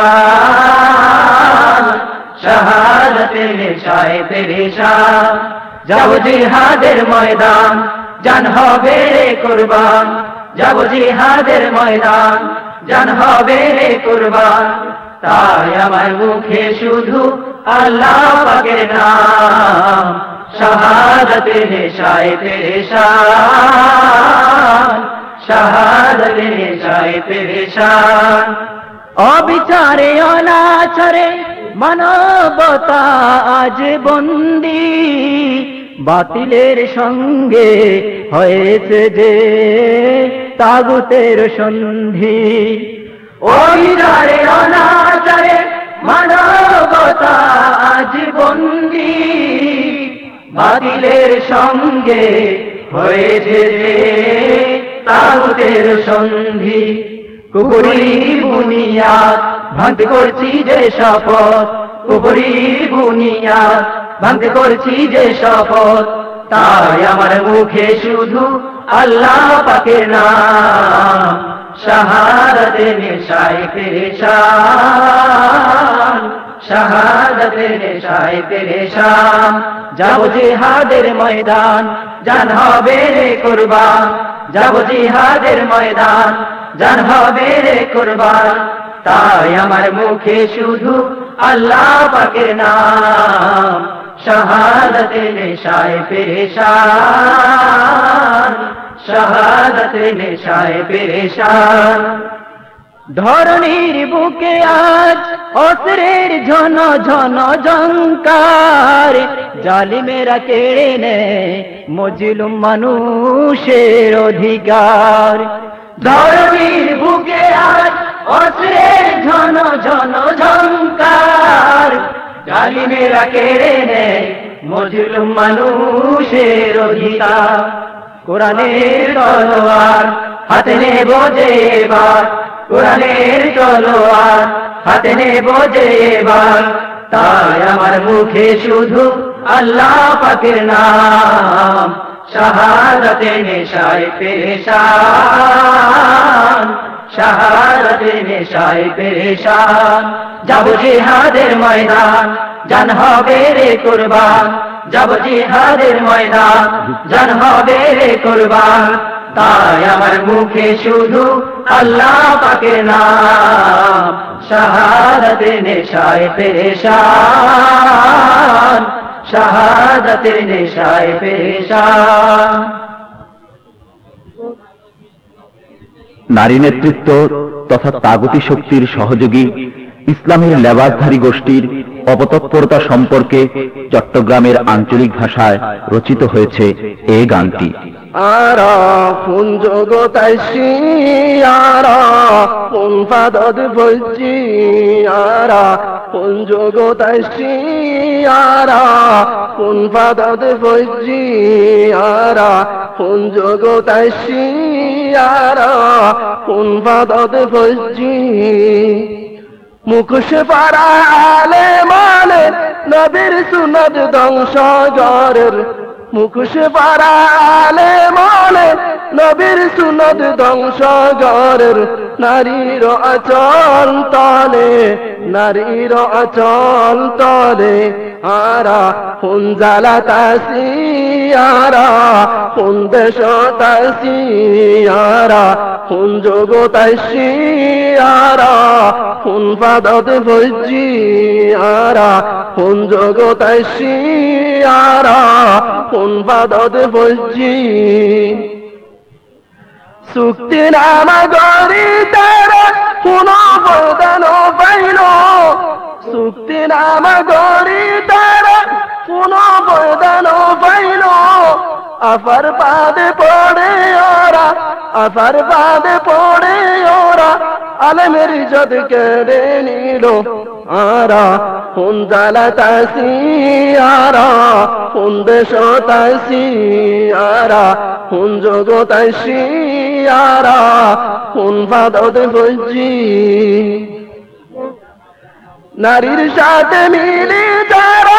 শাহাদাতে নেশায় পেরেশান। যাব জিহাদের ময়দান, জান হবে রে কুরবান। যাব জিহাদের ময়দান, জান হবে রে কুরবান। তাই আমার মুখে শুধু আল্লাহ পাকের নাম, শাহাদতে নেশায় পেরেশান, শাহাদতে নেশায় পেরেশান। অবিচারে অনাচারে মানবতা আজ বন্দি। বাতিলের সঙ্গে হয়েছে যে তাগুতের সন্ধি। অবিচারে অনাচারে মানবতা আজ বন্দি। বাতিলের সঙ্গে হয়েছে যে তাগুতের সন্ধি। কুপুরি বুনিয়াদ ভাঙতে করছি যে শপথ কুপুরি বুনিয়াদ ভাঙতে করছি যে শপথ, তাই আমার মুখে শুধু আল্লাহ পাকের নাম শাহাদতে নেশায় পেরেশান শাহাদতে নেশায় পেরেশান। যাব জিহাদের ময়দান, জান হবে রে কুরবান, যাব জিহাদের ময়দান জান হবে রে কুরবান। তাই আমার মুখে শুধু আল্লাহ পাকের নাম, শাহাদতে নেশায় পেরেশান, শাহাদতে নেশায় পেরেশান। ধরণীর বুকে আজ অসরের ঝন ঝন ঝঙ্কার, জালিমেরা কেড়ে নেয় মজলুম মানুষের অধিকার। ধরণীর বুকে আজ অসরের ঝন ঝন ঝঙ্কার জালিমেরা কেড়ে নেয় মজলুম মানুষের অধিকার। কোরআনের তলোয়ার, হাতে নেব যে কোরআনের তলোয়ার, হাতে নেব যে তাই আমার মুখে শুধু আল্লাহ পাকের নাম। শাহাদাতে নেশায় পেশান শাহাদাতে নেশায় পেশান যাব জিহাদের ময়দান, জান হবে রে কুরবান। যাব জিহাদের ময়দান, জান হবে রে কুরবান। তাই আমার মুখে শুধু আল্লাহ পাকের নাম, শাহাদাতে নেশায় পেশান শাহাদাতের নেশায় পেশা নারী নেতৃত্ব তথা তাগতি শক্তির সহযোগী ইসলামের লেবাসধারী গোষ্ঠীর অপতৎপরতা সম্পর্কে চট্টগ্রামের আঞ্চলিক ভাষায় রচিত হয়েছে এ গানটি। আরা কোন মুখোশ পারা আলে মানে নবীর সুনদ ধ্বংস গরের মুখোশ পারা আলে মানে নবীর সুনদ ধ্বংস গরের নারীর অচল তলে, নারীর অচল তলে। আরা জ্বালা তাসি, আরা, কোন দেশ তাসি, আরা, কোন জগতাসি আরা, কোন পাদত ভজি আরা, কোন জগতাসি আরা, কোন পাদত ভজি চুক্তি নামা গরি তারা, কোন বদান পাইল। চুক্তি নামা তারা, কোন বদান পাইল। আফার পাদে পড়ে ওরা, আফার পাদে পড়ে ওরা, আলমের ইজ্জত কেড়ে নিল আরা, কোন জালা তাসি আরা, কোন দেশ তাসি আরা, কোন জগতাসি আরা, কোন ফাদত বলছি। নারীর সাথে মিলে তারা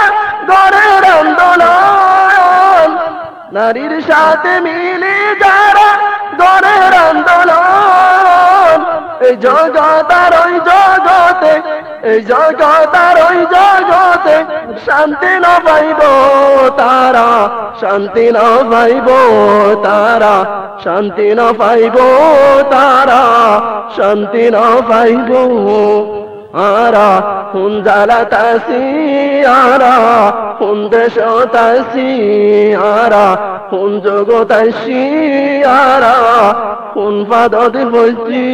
গড়ের আন্দোলন নারীর সাথে মিলে যারা গড়ের আন্দোলন, এই জগতার ওই জগতে, এই জগতার ওই জগতে শান্তি ন পাইব তারা, শান্তি ন পাইব তারা, শান্তি ন পাইব তারা, শান্তি ন পাইব আরা কোন জালা তাসি, আরা কোন দেশ তাসি, আরা কোন জগতাসি আরা কোন পাদত বলছি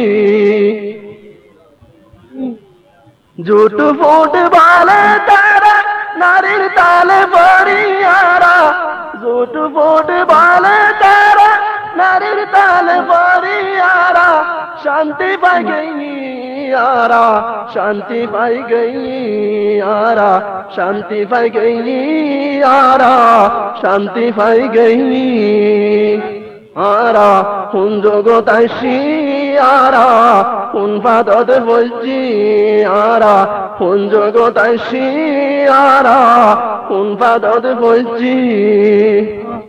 জুট ফুট বালে তারা, নারীর তালে পড়িয়ারা জুট ফুট বালে তারা, নারীর তালে পড়িয়ারা শান্তি পাই पाई আরা, শান্তি পাই গই আরা, শান্তি পাই গই আরা, শান্তি পাই গই আরা, কোন জগতাইছি আরা, কোন পাদত বলছি আরা, কোন জগতাইছি আরা, কোন পাদত বলছি?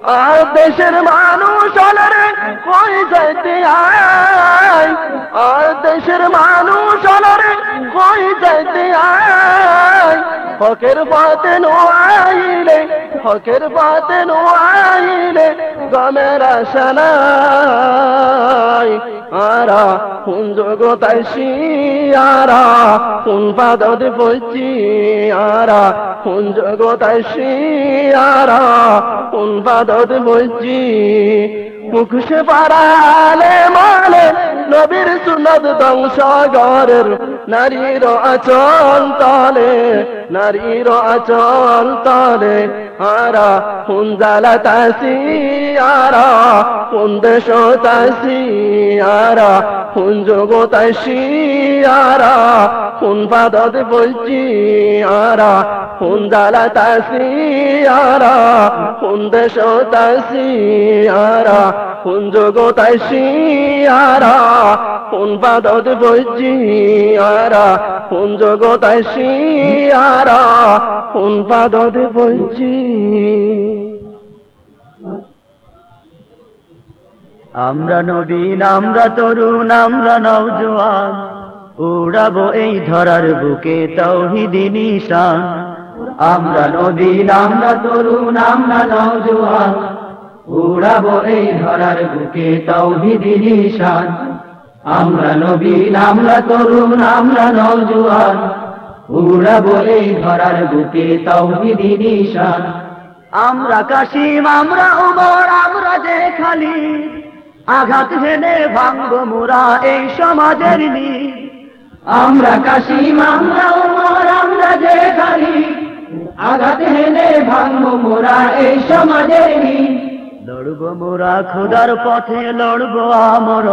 আর দেশের মানুষ অলরে কই যাইতে আয়? আর দেশের মানুষ অলরে কই যাইতে আয়? হকের পাতে নোয়াইলে, হকের পাতে নোয়াইলে গমের আশানাই আরা, কোন জগতাইছি আরা, কোন পাদত বলছি? আরা কোন জগতায় শিয়ারা, কোন বাদত বলছি মুখে পারালে মালে নবীর সুনদ ধ্বংস গরের নারীর আচল তলে, নারীর আচল তলে। আরা কোন জালা তাসি আরা কোন দেশ তাসি আরা কোন জগতাসি আরা, কোন পাদত বলছি আরা হুন্দালা তাসিয়ারা হুন্দেশ তাসিয়ারা হুন জগতাই শিয়ারা হুন বাদত বৈজিয়ারা হুন জগতাই শিয়ারা হুন বাদত বৈজি আমরা নবীন আমরা তরুণ, আমরা নওজোয়ান উড়াবো এই ধরার বুকে তৌহিদি নিশান। আমরা নবীন আমরা তরুণ, আমরা নওজোয়ান উড়াবো এই ধরার বুকে তৌহিদি নিশান। আমরা নবীন আমরা তরুণ, আমরা নওজোয়ান উড়াবো এই ধরার বুকে তৌহিদি নিশান। আমরা কাশিম, আমরা উমর আমরা যে খালি আঘাত হেনে ভাঙ্গ মোরা এই সমাজের নি আমরা কাশিম আমরা উমর আমরা যে খালি আঘাত হেনে ভাঙ্গ মোরা এই সমাজের নি লড়ব মোরা খোদার পথে, লড়ব আমর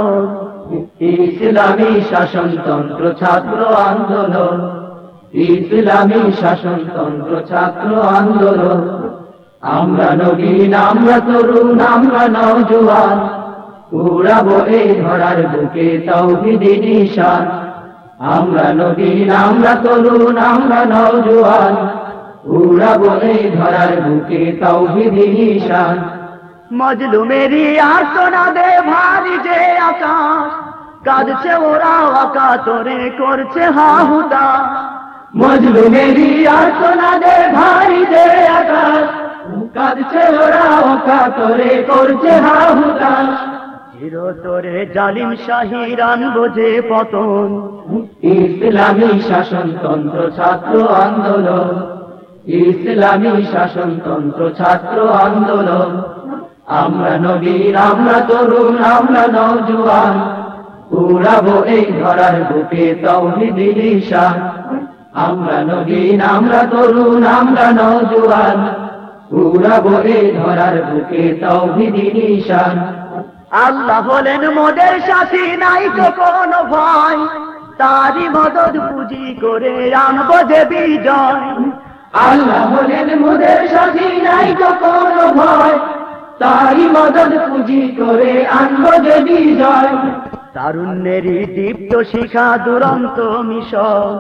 ইসলামী শাসনতন্ত্র, ছাত্র আন্দোলন। ইসলামী শাসনতন্ত্র, ছাত্র আন্দোলন। আমরা নবীন, আমরা তরুণ, আমরা নওজোয়ান। উড়াবো এই ধরার বুকে তৌহিদি নিশান। আমরা নবীন, আমরা তরুণ, আমরা নওজোয়ান। উড়াবো এই ধরার বুকে তৌহিদি নিশান। মজলুমেরি আর্তনা দে ভারী যে আকাশ, কাঁদছে ওরা আকা তোরে করছে হাহুদা। মজলুমেরি আর্তনা দে ভারী যে আকাশ, কাঁদছে ওরা আকা তোরে করছে হাহুদা। চির তোরে জালিম শাহিরান বোঝে পতন। ইসলামী শাসনতন্ত্র ছাত্র আন্দোলন। ইসলামী শাসনতন্ত্র ছাত্র আন্দোলন। আমরা নবীন আমরা তরুণ, আমরা নওজোয়ান। উড়াবো এই ধরার বুকে তৌহিদি নিশান। আমরা নবীন, আমরা তরুণ, আমরা নওজোয়ান। উড়াবো এই ধরার বুকে তৌহিদি নিশান। আল্লাহ হলেন মোদের সাথী নাই তো কোনো ভয়। তারই মদত পুঁজি করে আনব যে বিজয়। আল্লাহ হলেন মোদের সাথী নাই তো কোনো ভয়। তারই মদত পুঁজি করে আনব যে বিজয়। তারুণ্যেরই দীপ্ত শিখা দুরন্ত মিশন।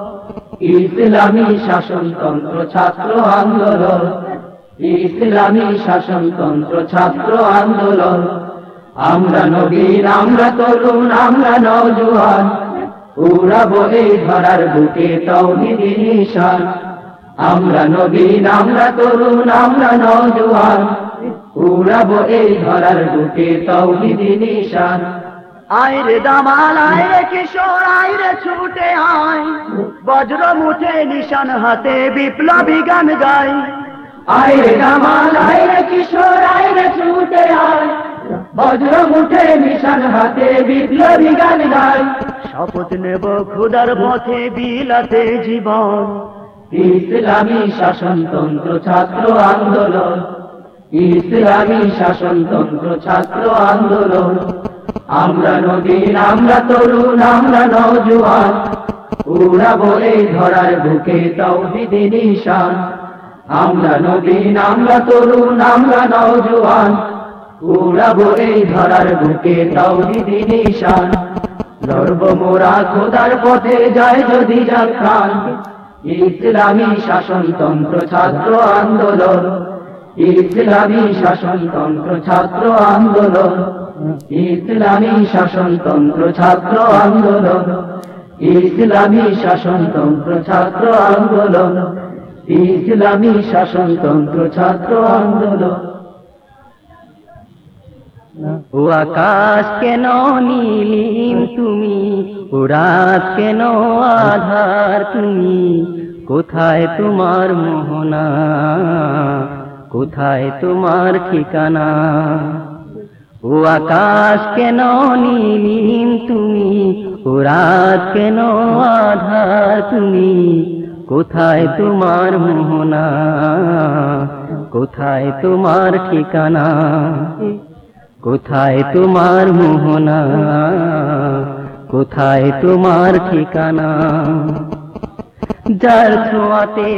ইসলামী শাসনতন্ত্র ছাত্র আন্দোলন। ইসলামী শাসনতন্ত্র ছাত্র আন্দোলন। আমরা নবীন আমরা তরুণ, আমরা নওজোয়ান উড়াবো এই ধরার বুকে তৌহিদি আমরা নবীন আমরা তরুণ, আমরা নওজোয়ান উড়াবো এই ধরার বুকে তৌহিদি আইরে দামাল, আইরে কিশোর, আইরে ছুটে আয়। বজ্র মুঠে নিশান হাতে বিপ্লবী গান গাই আইরে দামাল আইরে কিশোর আইরে ছুটে আয় বজ্র মুঠে নিশান হাতে বিপ্লবী গান গাই শপথ নেব খুদার পথে বিলাতে জীবন। ইসলামী শাসনতন্ত্র ছাত্র আন্দোলন। ইসলামী শাসনতন্ত্র ছাত্র আন্দোলন। আমরা নদীন আমরা তরুণ আমরা নওজোয়ান। উড়াবো বলে ধরার বুকে তাও তৌহিদি নিশান। আমরা নদীন আমরা তরুণ, আমরা নওজোয়ান। উড়াবো এই ধরার বুকে তৌহিদি নিশান। লড়ব মোরা খোদার পথে যায় যদি যাত্রান ইসলামী শাসনতন্ত্র ছাত্র আন্দোলন। ইসলামী শাসনতন্ত্র ছাত্র আন্দোলন। ইসলামী শাসনতন্ত্র ছাত্র আন্দোলন। ইসলামী শাসনতন্ত্র ছাত্র আন্দোলন। ইসলামী শাসনতন্ত্র, ছাত্র আন্দোলন। ও আকাশ কেন নীলিম তুমি ও রাত কেন আধার? তুমি কোথায় তোমার মোহনা? কোথায় তোমার ঠিকানা? ও আকাশ কেন নীলিম তুমি ও রাত কেন আধার? তুমি কোথায় তোমার মোহনা? কোথায় তোমার ঠিকানা? কোথায় তোমার মোহনা? কোথায় তোমার ঠিকানা? যার ছোঁয়াতে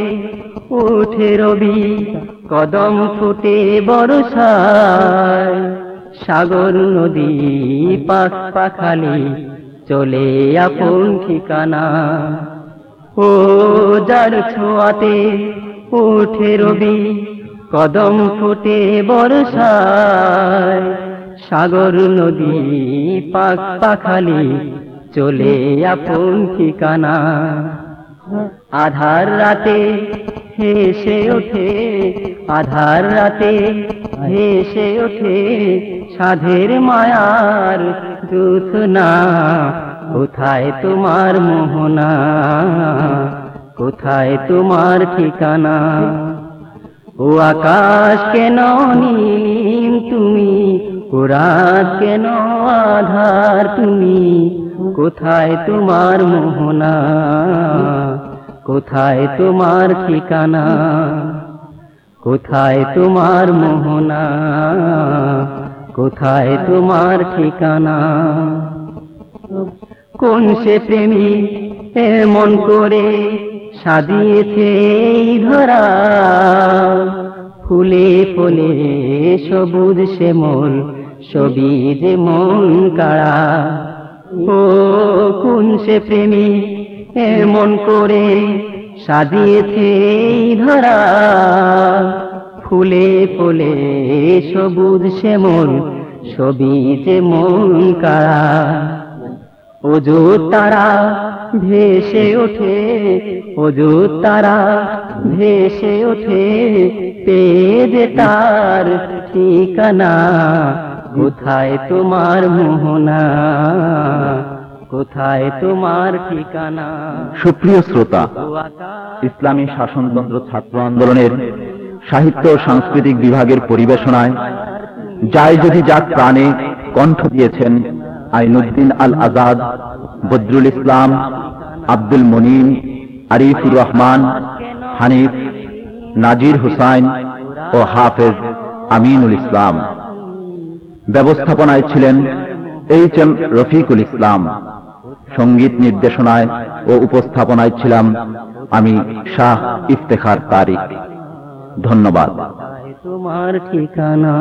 উঠে রবি, কদম ফুটে বরসায় সাগর, নদী পাখ পাখালি, চলে আপন ঠিকানা। ও যার ছোঁয়াতে উঠে রবি, কদম ফুটে বর্ষায়। সাগর, নদী, পাক পাখালি চলে আপন ঠিকানা। আধার রাতে হেসে ওঠে, আধার রাতে হেসে ওঠে সাধের মায়ার না কোথায় তোমার মোহনা? কোথায় তোমার ঠিকানা? ও আকাশ কেন নীলিম তুমি? ও রাত কেন আধার তুমি? কোথায় তোমার মোহনা? কোথায় তোমার ঠিকানা? কোথায় তোমার মোহনা? কোথায় তোমার ঠিকানা? কোন সে প্রেমী এমন করে সাজিয়েছে ধরা? ফুলে ফুলে সবুজ শ্যামল সবিজ মন কাড়া। ও কোন সে প্রেমী এমন করে সাজিয়েছে ধরা? ফুলে ফুলে সবুজ শ্যামল সবিজ মন কাড়া। ওজো তারা ভেসে ওঠে ওজো তারা ভেসে ওঠে পেদ তার ঠিকানা কোথায় তোমার মোহনা কোথায় তোমার ঠিকানা? সুপ্রিয় শ্রোতা ইসলামী শাসনতন্ত্র ছাত্র আন্দোলনের সাহিত্য ও সাংস্কৃতিক বিভাগের পরিবেশনায় যায় যদি যাক প্রাণে কণ্ঠ দিয়েছেন আইনুদ্দিন আল আজাদ বদরুল ইসলাম, আব্দুল মনিম, আরিফুর রহমান, হানিফ, নাজির হুসাইন ও হাফেজ আমিনুল ইসলাম। ব্যবস্থাপনায় ছিলেন এইচ এম রফিকুল ইসলাম। সংগীত নির্দেশনায় ও উপস্থাপনায় ছিলাম আমি শাহ ইফতেখার তারিক। ধন্যবাদ। তোমার ঠিকানা